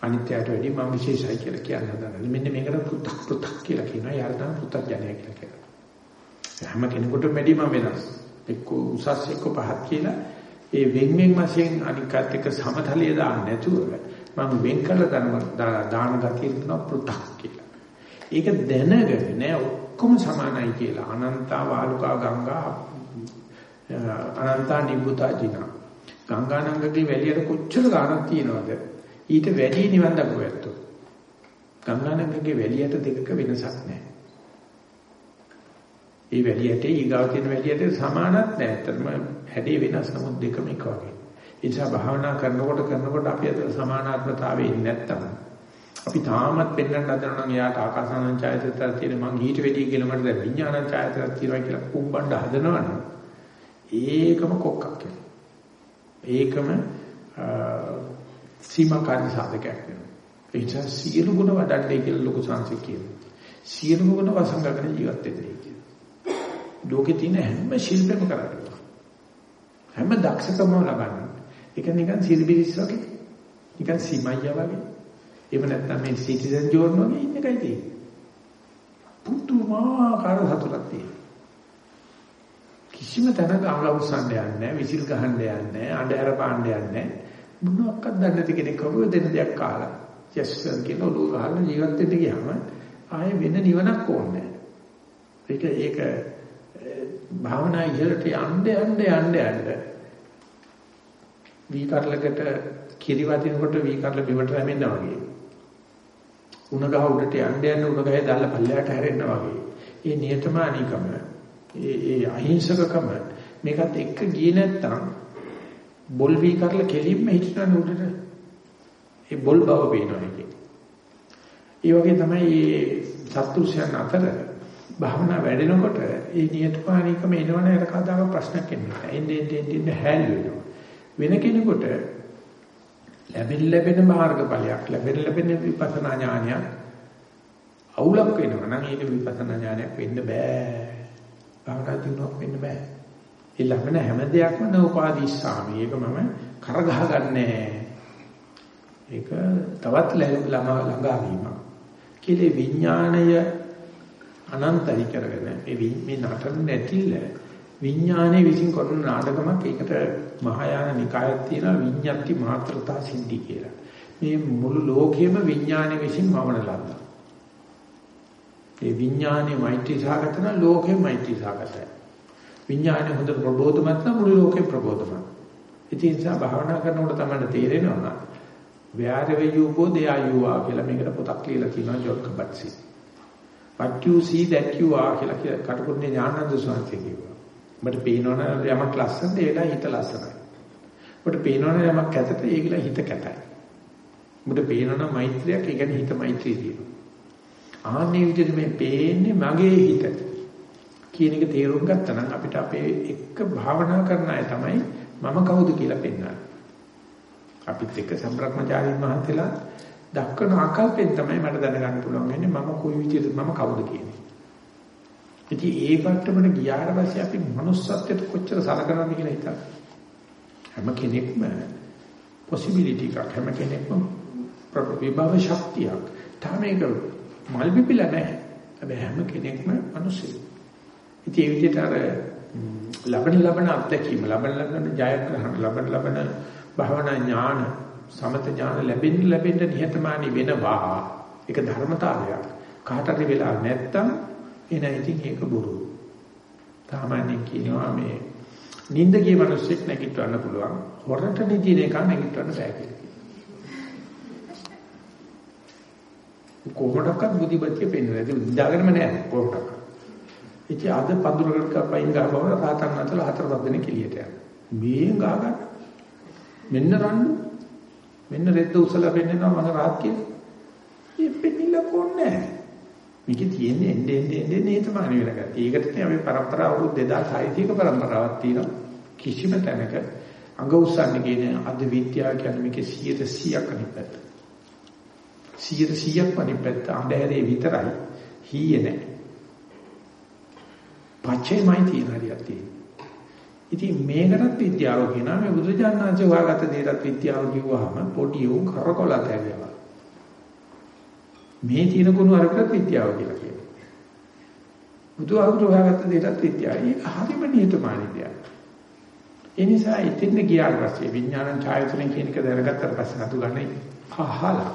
අනිත්‍යයට වැඩි මම විශේෂයි කියලා කියන්න හදනවා. මෙන්න මේකට පු탁 පු탁 කියලා කියනවා. යාර තමයි පු탁 ජනය කියලා කියනවා. හැම කෙනෙකුටම වැඩි මම වෙනස්. එක්ක උසස් එක්ක පහත් කියලා ඒ වෙන්වෙන් වශයෙන් අනිකත් එක්ක සමතලිය දාන්න නැතුව මම වෙන් කරලා දාන දාන ගතිය කරන පු탁 කියලා. ඒක දැනගෙන නෑ ඔක්කොම සමානයි කියලා. අනන්තා වාලුකා ගංගා අනන්තා නිබ්බුතා ජිනා. ගංගානංගගේ වැලියට කොච්චර ගානක් තියෙනවද? ඊට වැඩි නිවන් දක්ව ඇත්තෝ. ගංගානංගගේ වැලියට දෙකක වෙනසක් නැහැ. ඒ වැලියට ඊගාව තියෙන වැලියට සමානක් නැහැ. ඇත්තටම හැඩේ වෙනස් නමුත් දෙකම එක වගේ. ඒ නිසා භාවනා කරනකොට කරනකොට අපි අතර සමානාත්මතාවය නැත්තම් අපි තාමත් පෙන්වන්න හදනවා නම් යාට ආකාසානං ඡායතතර තියෙන මං ඊට වැඩි කියලා මට දැන් විඥානං ඡායතතර තියෙනවා කියලා කුඹණ්ඩ හදනවනම් ඒකම කොක්කක් ඒකම සීමාකාරී සාධකයක් වෙනවා. ඒ නිසා සියලු ගුණ වඩන්නේ කියලා ලොකු සංසි කියනවා. සියලු ගුණ වසංගකන ජීවත් වෙන්නේ කියලා. ලෝකේ තියෙන හැම ශිල්පෙම කරන්නේ. හැම දක්ෂකම ලබන්නේ. ඒක නිකන් සිල්බිරිස් වගේ. නිකන් සීමයිය වගේ. එහෙම නැත්නම් මේ සිටිසන් ජෝර්න වගේ ඉන්න එකයි තියෙන්නේ. පුදුමාකාර සතුටක් තියෙනවා. කිසිම තැනක අමල උස්සන්න යන්නේ නැහැ, විසිල් ගහන්න යන්නේ නැහැ, අඬහැර පාන්න යන්නේ නැහැ. මොනවාක්වත් දන්නේ නැති කෙනෙක් කවුරු දෙන දෙයක් කාලා යස් කියන ඔලුව ගහලා ජීවත් වෙන්න ගියාම ආයේ වෙන නිවනක් ඕනේ ඒක ඒක භාවනා ඉහළට යන්න යන්න යන්න යන්න. වීකරලකට කිරි වදිනකොට වීකරල බිමට රැමෙන්නා වගේ. උණ ගහ උඩට යන්න යන්න උණ ගහේ දැල්ල පල්ලයට හැරෙන්නා වගේ. ඒ නියතමානීකම ඒ ඒ අහිංසකකම මේකත් එක්ක ගියේ නැත්තම් බොල් වී කරලා කෙලින්ම හිටිනවනේ උඩට. ඒ බොල් බව පේනවා එකේ. ඒ වගේ තමයි මේ සත්පුරුෂයන් අතර භාවනා වැඩෙනකොට ඒ නියතපානිකම එනවනේ අර කතාව ප්‍රශ්නයක් එන්නේ. එන්නේ එන්නේ එන්නේ හැල් වෙනවා. වෙන කෙනෙකුට ලැබෙන ලැබෙන මාර්ගඵලයක් ලැබෙන ලැබෙන විපස්සනා ඥානයක් අවුලක් වෙනවා නම් ඒක විපස්සනා ඥානයක් වෙන්න බෑ. භාවනා දිනුවක් වෙන්න බෑ. ඒ ලැබෙන හැම දෙයක්ම නෝපාදීස්සාමි. ඒක මම කරගහ ගන්නෑ. ඒක තවත් ළමා ළඟා වීම. කියලා විඥාණය අනන්තයි කරගෙන මේ මේ නටන නැතිල විඥානයේ විසින් කරන නාටකමක් ඒකට මහායාන නිකායක් තියෙනවා විඤ්ඤාති මාත්‍රතා සිද්ධි කියලා. මේ මුළු ලෝකෙම විඥානයේ විසින් මවන ලද්දා. ඒ විඥානයේ මෛත්‍රී සාගතන ලෝකෙම මෛත්‍රී සාගතයි. විඥානය හොඳ ප්‍රබෝධමත් නම් මුළු ලෝකෙ ප්‍රබෝධමත්. ඉතින් ඒ නිසා භාවනා කරනකොට තමයි තේරෙනවා wherever you go there you are කියලා මේකට පොතක් ලියලා තියෙනවා ජොන් කබට්සි. what you see that you are කියලා කටුකුරුනේ ඥානන්ද සෝන්සේ කියනවා. ඔබට පේනවනේ යමක් ලස්සනද ඒලා හිත ලස්සනයි. ඔබට පේනවනේ යමක් කැතට ඒකලා හිත කැතයි. ඔබට පේනවනේ මෛත්‍රියක් ඒ කියන්නේ හිත මෛත්‍රිය තියෙනවා. ආන්නේ විදිහට මේ පේන්නේ මගේ හිත. කියන එක තේරුම් ගත්තා නම් අපිට අපේ එක්ක භාවනා කරන අය තමයි මම කවුද කියලා පෙන්වන්නේ. අපිත් එක්ක සම්බ්‍රහ්මචාරීන් මහන්තලා දක්වන ආකල්පෙන් තමයි මට දැනගන්න පුළුවන් වෙන්නේ මම කොයි විදිහට මම කවුද කියන්නේ. ඉතින් ඒ පැත්තකට ගියාට පස්සේ අපි manussත්වයට කොච්චර සලකනවද කියලා හිතන්න. හැම කෙනෙක්ම possibility එකක් හැම කෙනෙක්ම විභව ශක්තියක්. තාම ඒක මල් පිපිලා නැහැ. හැබැයි හැම කෙනෙක්ම මිනිස්සෙක්. ඉතින් ඒ විදිහට අර ලබන ලබන අත්දැකීම ලබන ලබන ජයග්‍රහණ ලබන ලබන භවනා ඥාන සමත ඥාන ලැබෙන්න ලැබෙන්න නිහතමානී වෙනවා. ඒක ධර්මතාවයක්. කාට හරි වෙලා නැත්තම් එන ඉතින් ඒක බොරු. සාමාන්‍යයෙන් කියනවා මේ නිින්ද ගිය මිනිස්සෙක් නැගිටවන්න පුළුවන්. හොරට නිදින එක නැගිටවන්න බෑ කියලා. කොහොමඩක්වත් බුද්ධිපත්‍ය පෙන්වන්නේ නැහැ ඒක නිදාගෙනම නෑ කොහොමඩක්වත්. ඉතින් අද පඳුරකට කපයින් ගහවම රාතන් අතල හතර දෙනෙක් එළියට යනවා. මේෙන් ගා ගන්න. මෙන්න රණ්ඩු. මෙන්න රෙද්ද උසලා පෙන්නනවා මම රාත් කියලා. මේ පෙන්නිල කොන්නේ. මේකේ තියෙන එන්නේ එන්නේ එන්නේ තමයි වෙන ගැටි. ඒකට තමයි අපේ પરම්පරාව අවුරුදු 2600 තියක પરම්පරාවක් තියෙනවා. කිසිම තැනක අඟ උස්සන්නේ කියන අද විද්‍යාව කියන්නේ මේකේ 100% අනිත් පැත්ත. 100% අනිත් පැත්ත අඳුරේ විතරයි. හීයේ නැහැ. පච්චේමයි තියෙන හරියක් තියෙනවා. ඉතින් මේකටත් විද්‍යාව කියනවා මේ බුදුජානනාංශය හොයාගත්ත දේටත් විද්‍යාව කිව්වහම පොඩි උන් කරකොලත ඇවිල්ලා. මේ තියෙන කුණු අරකට විද්‍යාව කියලා කියනවා. බුදුහාමුදුරුවෝ හොයාගත්ත දේටත් විද්‍යාවයි. ඒක හරිම නියතමානී දෙයක්. ඒ නිසා ඉතින් ගියාට පස්සේ විඥාන ඡායතන කියන එක දැනගත්තට පස්සේ නතු ගන්න අහලා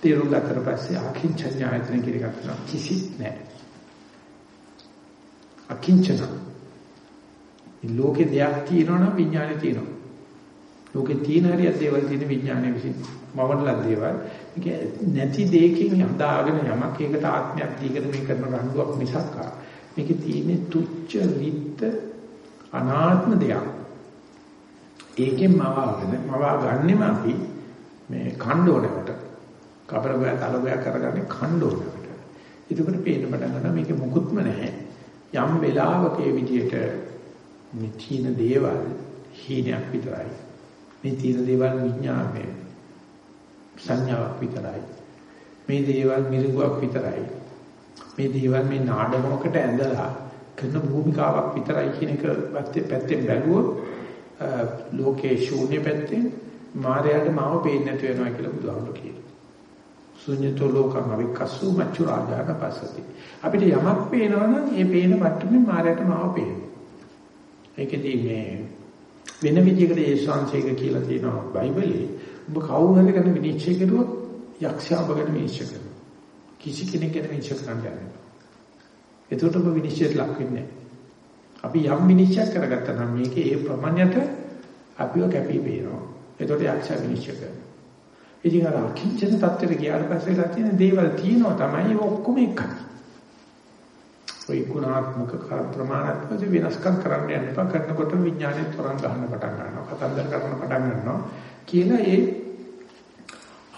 තේරුම් ගත්තට පස්සේ අකින්චඤ්ඤායතන කියන එක කිසිත් නැහැ. අකිංචන. මේ ලෝකේ දෙයක් තියෙනවා නම් විඥානේ තියෙනවා. ලෝකේ තියෙන හරිය දේවල් තියෙන විඥානයේ විසින් මවනලා දේවල්. ඒක නැති දෙයකින් හදාගෙන යමක් ඒකට ආත්මයක් දීගෙන මේ කරන රණ්ඩුවක් මිසක් මේකේ තියෙන තුච්ච විත්ත අනාත්ම දෙයක්. ඒකෙන් මවාගෙන මවා ගන්නෙම අපි මේ ඛණ්ඩෝණකට කබරගය තලගය කරගන්නේ ඛණ්ඩෝණකට. එතකොට පේන්න පටන් ගන්නවා මේකේ මුකුත්ම නැහැ. යම් වෙලාවක ඒ විදියට මේ තීන දේවල් හීනයක් විතරයි. මේ තීන දේවල් විඥානය සංඥාවක් විතරයි. මේ දේවල් මිරිඟුවක් විතරයි. මේ දේවල් මේ නාඩගමකට ඇඳලා කරන භූමිකාවක් විතරයි කියන එක පැත්තේ පැත්තෙන් බැලුවොත් ලෝකේ ශූන්‍ය පැත්තෙන් මායයට මාව පේන්නේ නැති වෙනවා කියලා බුදුහාමුදුරු කියනවා. ශුන්‍යතෝ ලෝකං අවික්කස්සු මච්චු රාජාන පස්සති. අපිට යමක් පේනවනම් ඒ පේන මට්ටමේ මායයට මාව පේනවා. ඒකෙදී මේ වෙන විදිහකට ඒ ශාන්සේක කියලා තියෙනවා බයිබලයේ. ඔබ කවුරු හරි ගැන විනිශ්චය කරුවොත් යක්ෂයා ඔබ ගැන විනිශ්චය කරනවා. කිසි කෙනෙක් ගැන විනිශ්චය කරන්න යන්නේ. එතකොට ඔබ විනිශ්චයට ලක් වෙන්නේ අපි යම් විනිශ්චයක් කරගත්තා නම් මේකේ ඒ ප්‍රමාණයට අපිව කැපී පේනවා. එතකොට යක්ෂයා විනිශ්චය කරනවා. ඉතින් අර අකිංචන තත්ත්වයට ගියාට පස්සේ තියෙන දේවල් තියෙනවා තමයි ඔක්කොම එකයි. ඔය ගුණාත්මක ප්‍රමාණාත්මක වෙනස්කම් කරන්න යන්න එපා. කරනකොට විඥානයේ තරංග ගන්න පටන් ගන්නවා. කතන්දර කරන්න පටන් ගන්නවා කියලා ඒ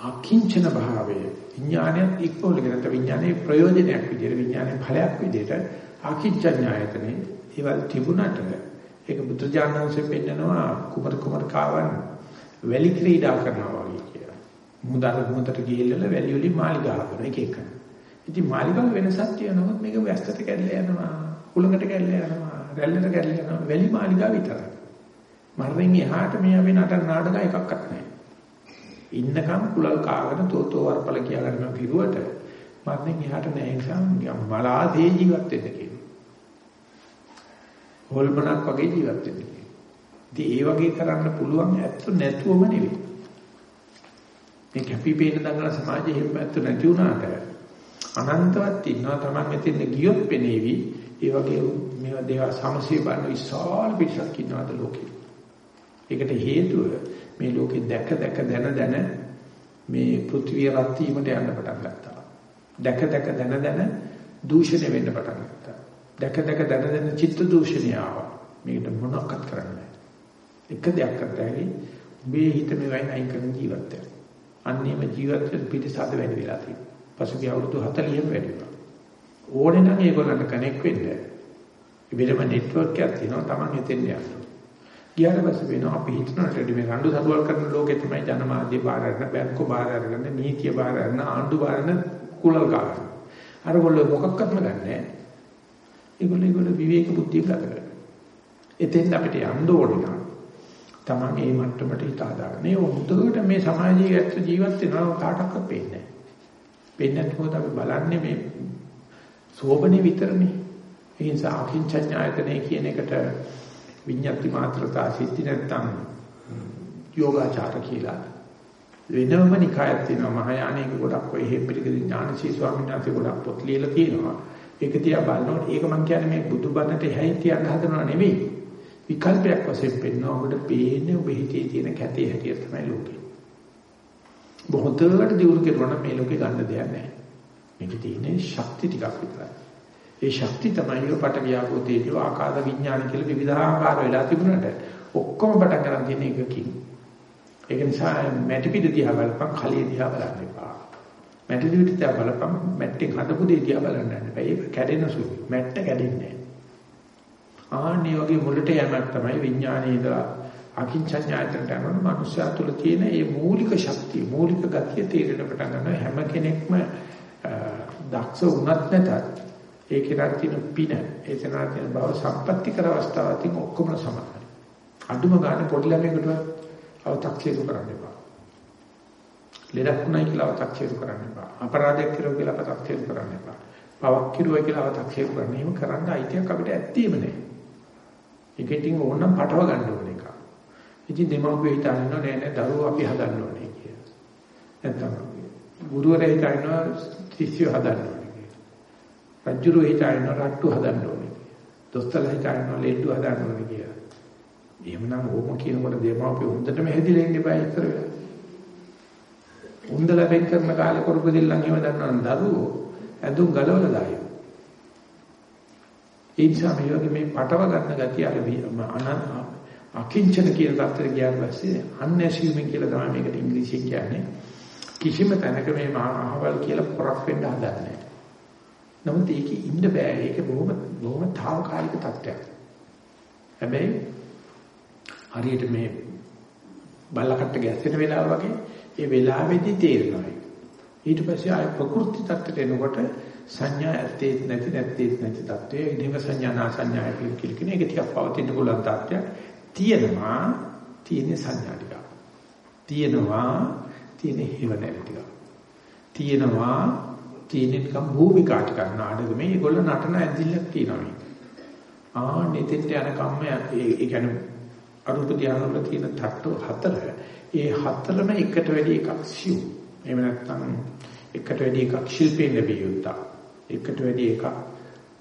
අකිංචන භාවය විඥානයත් ඉක්මවලගෙන විඥානයේ ප්‍රයෝජනයක් විදිහට විඥානයේ ඵලයක් විදිහට අකිංචඥායතනේ ඒවල් තිබුණට ඒක බුදුජානනාංශයෙන් පෙන්නනවා කුමර කුමර කාවන් වැලි ක්‍රීඩා කරනවා වගේ. කියලා. මුදාර මුදට ගිහිල්ලා වැලි වලින් මාලිගා හදන එක එක. ඉතින් මාලිගාව වෙනසක් තියෙනවා මේක වැස්සට කැඩලා යනවා, කුලකට කැඩලා යනවා, රැල්ලට කැඩලා යනවා, වැලි මාලිගා විතරයි. මරණයෙන් එහාට මේ අපි නටන නාටක එකක්වත් නැහැ. ඉන්නකම් කුලල් කාගෙන තෝතෝ වර්පල කියලා ගන්න පිරුවට මරණයෙන් එහාට නැහැ නිසා මලාදී ජීවත් වෙන්න කියනවා. හොල්මනක් වගේ ජීවත් වෙන්න කියනවා. ඉතින් ඒ වගේ කරන්න පුළුවන් ඇත්ත නැතුවම නෙවෙයි. මේ කැපිපේන දඟල සමාජයේ හැම ඇත්ත නැති වුණාට අනන්තවත් ඉන්නවා Taman මෙතෙන් ගියොත් පෙනේවි. ඒ වගේ මේවා දේවල් සමසේ බලන විශාල පිරිසක් ඉන්නවාද ලෝකේ. ඒකට හේතුව මේ ලෝකේ දැක දැක දන දන මේ පෘථිවිය රත් වීමට යන්න පටන් ගත්තා. දැක දැක දන දන දූෂණය වෙන්න පටන් ගත්තා. දැක දැක දන දන චිත්ත දූෂණය ආවා. මේකට මොනවක්වත් කරන්න එක දෙයක් කරතයි මේ හිත මේවයින් අයින් කරන ජීවිතය. අන්නේම ජීවිතේ පිටිසද වැඩි වෙලා තියෙනවා. පසුගිය අවුරුදු 40ම වැඩි වුණා. ඕනේ නම් ඒගොල්ලන්ට කනෙක්ට් වෙන්න. ඉබේම නෙට්වර්ක් එකක් තියෙනවා Taman එතෙන් යන්න. ගියාට පස්සේ වෙනවා අපි හිතනට මේ රණ්ඩු සරුවල් කරන ලෝකෙ තමයි ජනමාධ්‍ය බාර අරගෙන බැංකු බාර අරගෙන නීතිය බාර අරගෙන ආණ්ඩු බාර අරගෙන කුලල් ගන්න. අරගොල්ලෝ මොකක්වත්ම ගන්නෑ. ඒගොල්ලෝ ඒගොල්ලෝ විවේක බුද්ධිය ගත කරනවා. එතෙන් අපිට යන්න ඕනේ නම් තමන් මේ මට්ටමට හිත හදාගන්න. ඒ උදේට මේ සමාජයේ ඇත්ත ජීවත් වෙනවා කාටවත් පේන්නේ නැහැ. පේන්නේ නැත්නම් අපි බලන්නේ මේ සෝබනේ විතරනේ. ඒ නිසා අකින්චඤ්ඤායතනෙ කියන එකට විඤ්ඤාති මාත්‍රතා සිද්ධි නැත්තම් යෝගාචාර කියලා. වෙනම නිකායක් තියෙනවා මහායානික ගොඩක් ඔය හේපිරිකදී ඥානසී ස්වාමීන් වහන්සේ ගොඩක් පොත් ලියලා තියෙනවා. ඒක තියා බලනකොට ඒක මම කියන්නේ මේ බුදුබණට හැයි තියන්න හදනව නෙවෙයි. විකල්පයක් වශයෙන් පෙන්වනවා ඔබට පේන්නේ ඔබ හිතේ තියෙන කැතේ හැටියට තමයි ලෝකේ. බොහෝතකට දියුණු කරනවා මේ ලෝකේ ගන්න දෙයක් නැහැ. මේකේ තියෙන ශක්ති ටිකක් විතරයි. ඒ ශක්ති තමයි ඔය පට වියාපෝ තේජෝ ආකාද විඥාන කියලා විවිධාකාර වෙලා තිබුණාට ඔක්කොම පටන් ගන්න තියෙන එකකින්. ඒක නිසා මැටි පිට දිහා බලපන් කලිය දිහා බලන්න එපා. මැටි පිට දිහා බලපන් මැට්ටේ හදපු දේ දිහා බලන්න යන්න එපා. ඒක කැඩෙන සුළු. මැට්ට කැඩෙන්නේ ආන්නේ වගේ මුලට යamak තමයි විඥානයේ ඉඳලා අකින්චඤ්ඤායතනට යනකොට මනුෂ්‍යයා තුල තියෙන මේ මූලික ශක්තිය, මූලික ගතිය තේරෙන පටන් ගන්නවා හැම කෙනෙක්ම දක්ෂ වුණත් නැතත් ඒකේ තියෙන පින, ඒ තනාතින බව සම්පත්‍ති කර අවස්ථාවකින් ඔක්කොම සමානයි. අඳුම ගන්න පොඩි ළමයෙකුට අව탁සීරු කරන්න එපා. ලෙඩක් වුණයි කියලා අව탁සීරු කරන්න එපා. අපරාධයක් කරුවා කියලා අව탁සීරු කරන්න එපා. පවක් කිරුවා කියලා අව탁සීරු කරන්න. එහෙම කරන්න අයිතියක් අපිට ඇත්තේම නැහැ. ඒකෙටින් ඕනනම් පටව ගන්න ඕන එක. ඉතින් දෙමව්පියෝ හිතන්නේ නෑ නෑ දරුවෝ අපි හදන්න ඕනේ කියලා. නැත්තම් ගුරුවරයා හිතනවා ශිෂ්‍යයෝ හදන්න ඕනේ කියලා. රජුරෝ හිතනවා රට්ටු හදන්න ඕනේ කියලා. දොස්තරලා හිතනවා ලෙඩ්ඩු හදන්න ඕනේ කියලා. එහෙමනම් ඕම කියනකොට දෙමාපිය හොඳටම හැදිලා ඉන්න බෑ ඉතර වෙලා. උන්දලා වෙන් කරන කාලේ කරපු දෙල්ලන් එහෙම දන්නවනම් දරුවෝ ඇඳුම් ගලවලා දායි. ඒ නිසා මේ වගේ මේ පටව ගන්න ගතිය අර අකිංචන කියන தත්තර ගියාට පස්සේ unassuming කියලා තමයි මේකට ඉංග්‍රීසියෙන් කියන්නේ. කිසිම තැනක මේ මහවල් කියලා පොරක් වෙන්න හදන්නේ නැහැ. නමුත් ඒකේ ඉන්න බෑ. ඒක බොහොම බොහොම తాවකාලික තත්ත්වයක්. හැබැයි හරියට මේ බල්ලකට ගැස්සෙන වෙලාව වගේ ඒ වෙලාවේදී තේරෙනවා. ඊට පස්සේ ආය ප්‍රකෘති tattට එනකොට සංඥා ඇත්තේ නැති නැත්තේ නැති tattවයේ ඉදිම සංඥා නා සංඥා කියලා කියන එක ටිකක් පවතින්න පුළුවන් tattයක් තියෙනවා තියෙන සංඥා ටික. තියෙනවා තියෙන හේව නැති ටික. තියෙනවා තියෙන නිකම් භූමිකා ටික නාඩගමේ ඒගොල්ල නටන ඇඳිල්ලක් තියෙනවා. ආ නෙතෙන්ට යන කම්ම ඒ කියන්නේ අරූප ධානවල තියෙන තට්ටු හතර. ඒ හතරම එකට වැඩි එකක් සිව්. එහෙම නැත්නම් එකට වැඩි එකක් ශිල්පයෙන් ලැබිය යුත්තා. එකට වැඩි එකක්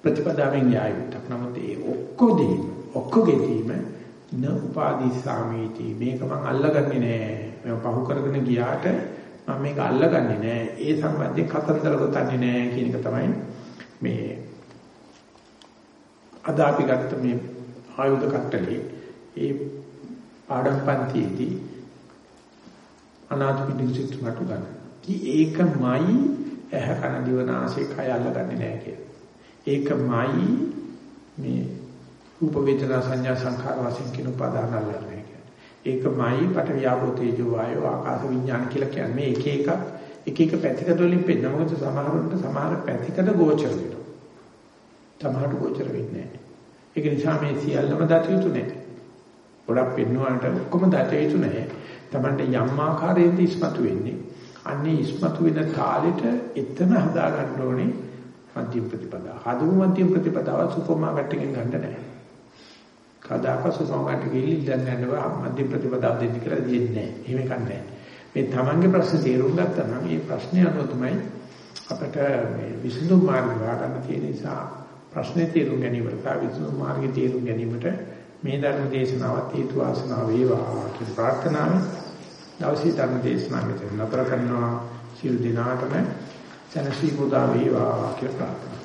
ප්‍රතිපදාවෙන් යා යුත්තක්. නමුත් ඒ ඔක්කොදී ඔක්කොගෙදීම න උපාදී සාමීති මේක මම අල්ලගන්නේ නෑ. මම පහු කරගෙන ගියාට මම මේක අල්ලගන්නේ නෑ. ඒ සම්බන්ධයෙන් කතන්දර ගොතන්නේ නෑ කියන එක තමයි මේ අද අපි ගත්ත මේ ආයුධ කට්ටලේ ඒ පාඩම් පන්තියේදී අනාථ පිටික මට ගන්න. කි ඒකමයි ඇහ කන දිව නාසය කය අල්ලගන්නේ නැහැ කියලා. ඒකමයි මේ රූප වේදනා සංඥා සංඛාර වශයෙන් කියන උපාදාන අල්ලන්නේ කියන්නේ. ඒකමයි පට වියාපෝ තේජෝ වායෝ ආකාශ විඥාන කියලා කියන්නේ එක එක එක එක පැතිකඩ වලින් පෙන්න මොකද සමහරවිට සමහර පැතිකඩ ගෝචර වෙනවා. සමහරට ගෝචර වෙන්නේ නැහැ. ඒක නිසා මේ සියල්ලම දත යුතු නැහැ. ගොඩක් පෙන්වන්නට ඔක්කොම දත යුතු නැහැ. Tamante යම් ආකාරයෙන් ඉස්මතු වෙන්නේ. අන්නේ ඉස්මතු වෙන තාලෙට එතන හදා ගන්න ඕනේ මධ්‍යම ප්‍රතිපදාව. හදමු මධ්‍යම ප්‍රතිපදාව සුපර් මාකට් එකෙන් ගන්න නැහැ. කදාක සුපර් මාකට් එකේ ඉල්ලන්න යනවා මධ්‍යම ප්‍රතිපදාව දෙන්න කියලා දෙන්නේ නැහැ. එහෙම එකක් නැහැ. මේ තමන්ගේ ප්‍රශ්න තේරුම් ගත්තා නම් මේ ප්‍රශ්නේ අනුව තමයි අපිට මේ විසඳුම් මාර්ග හොයාගන්න තියෙන නිසා ප්‍රශ්නේ තේරුම් ගැනීමට විසඳුම් මාර්ගය තේරුම් ගැනීමට මේ ධර්ම දේශනාවත් හේතු වාසනා වේවා කියන ප්‍රාර්ථනාවෙන් දවසේ ධර්ම දේශනාව මෙතන නතර කරනවා. සියලු දිනාටම සනසි පුදා වේවා කියලා ප්‍රාර්ථනා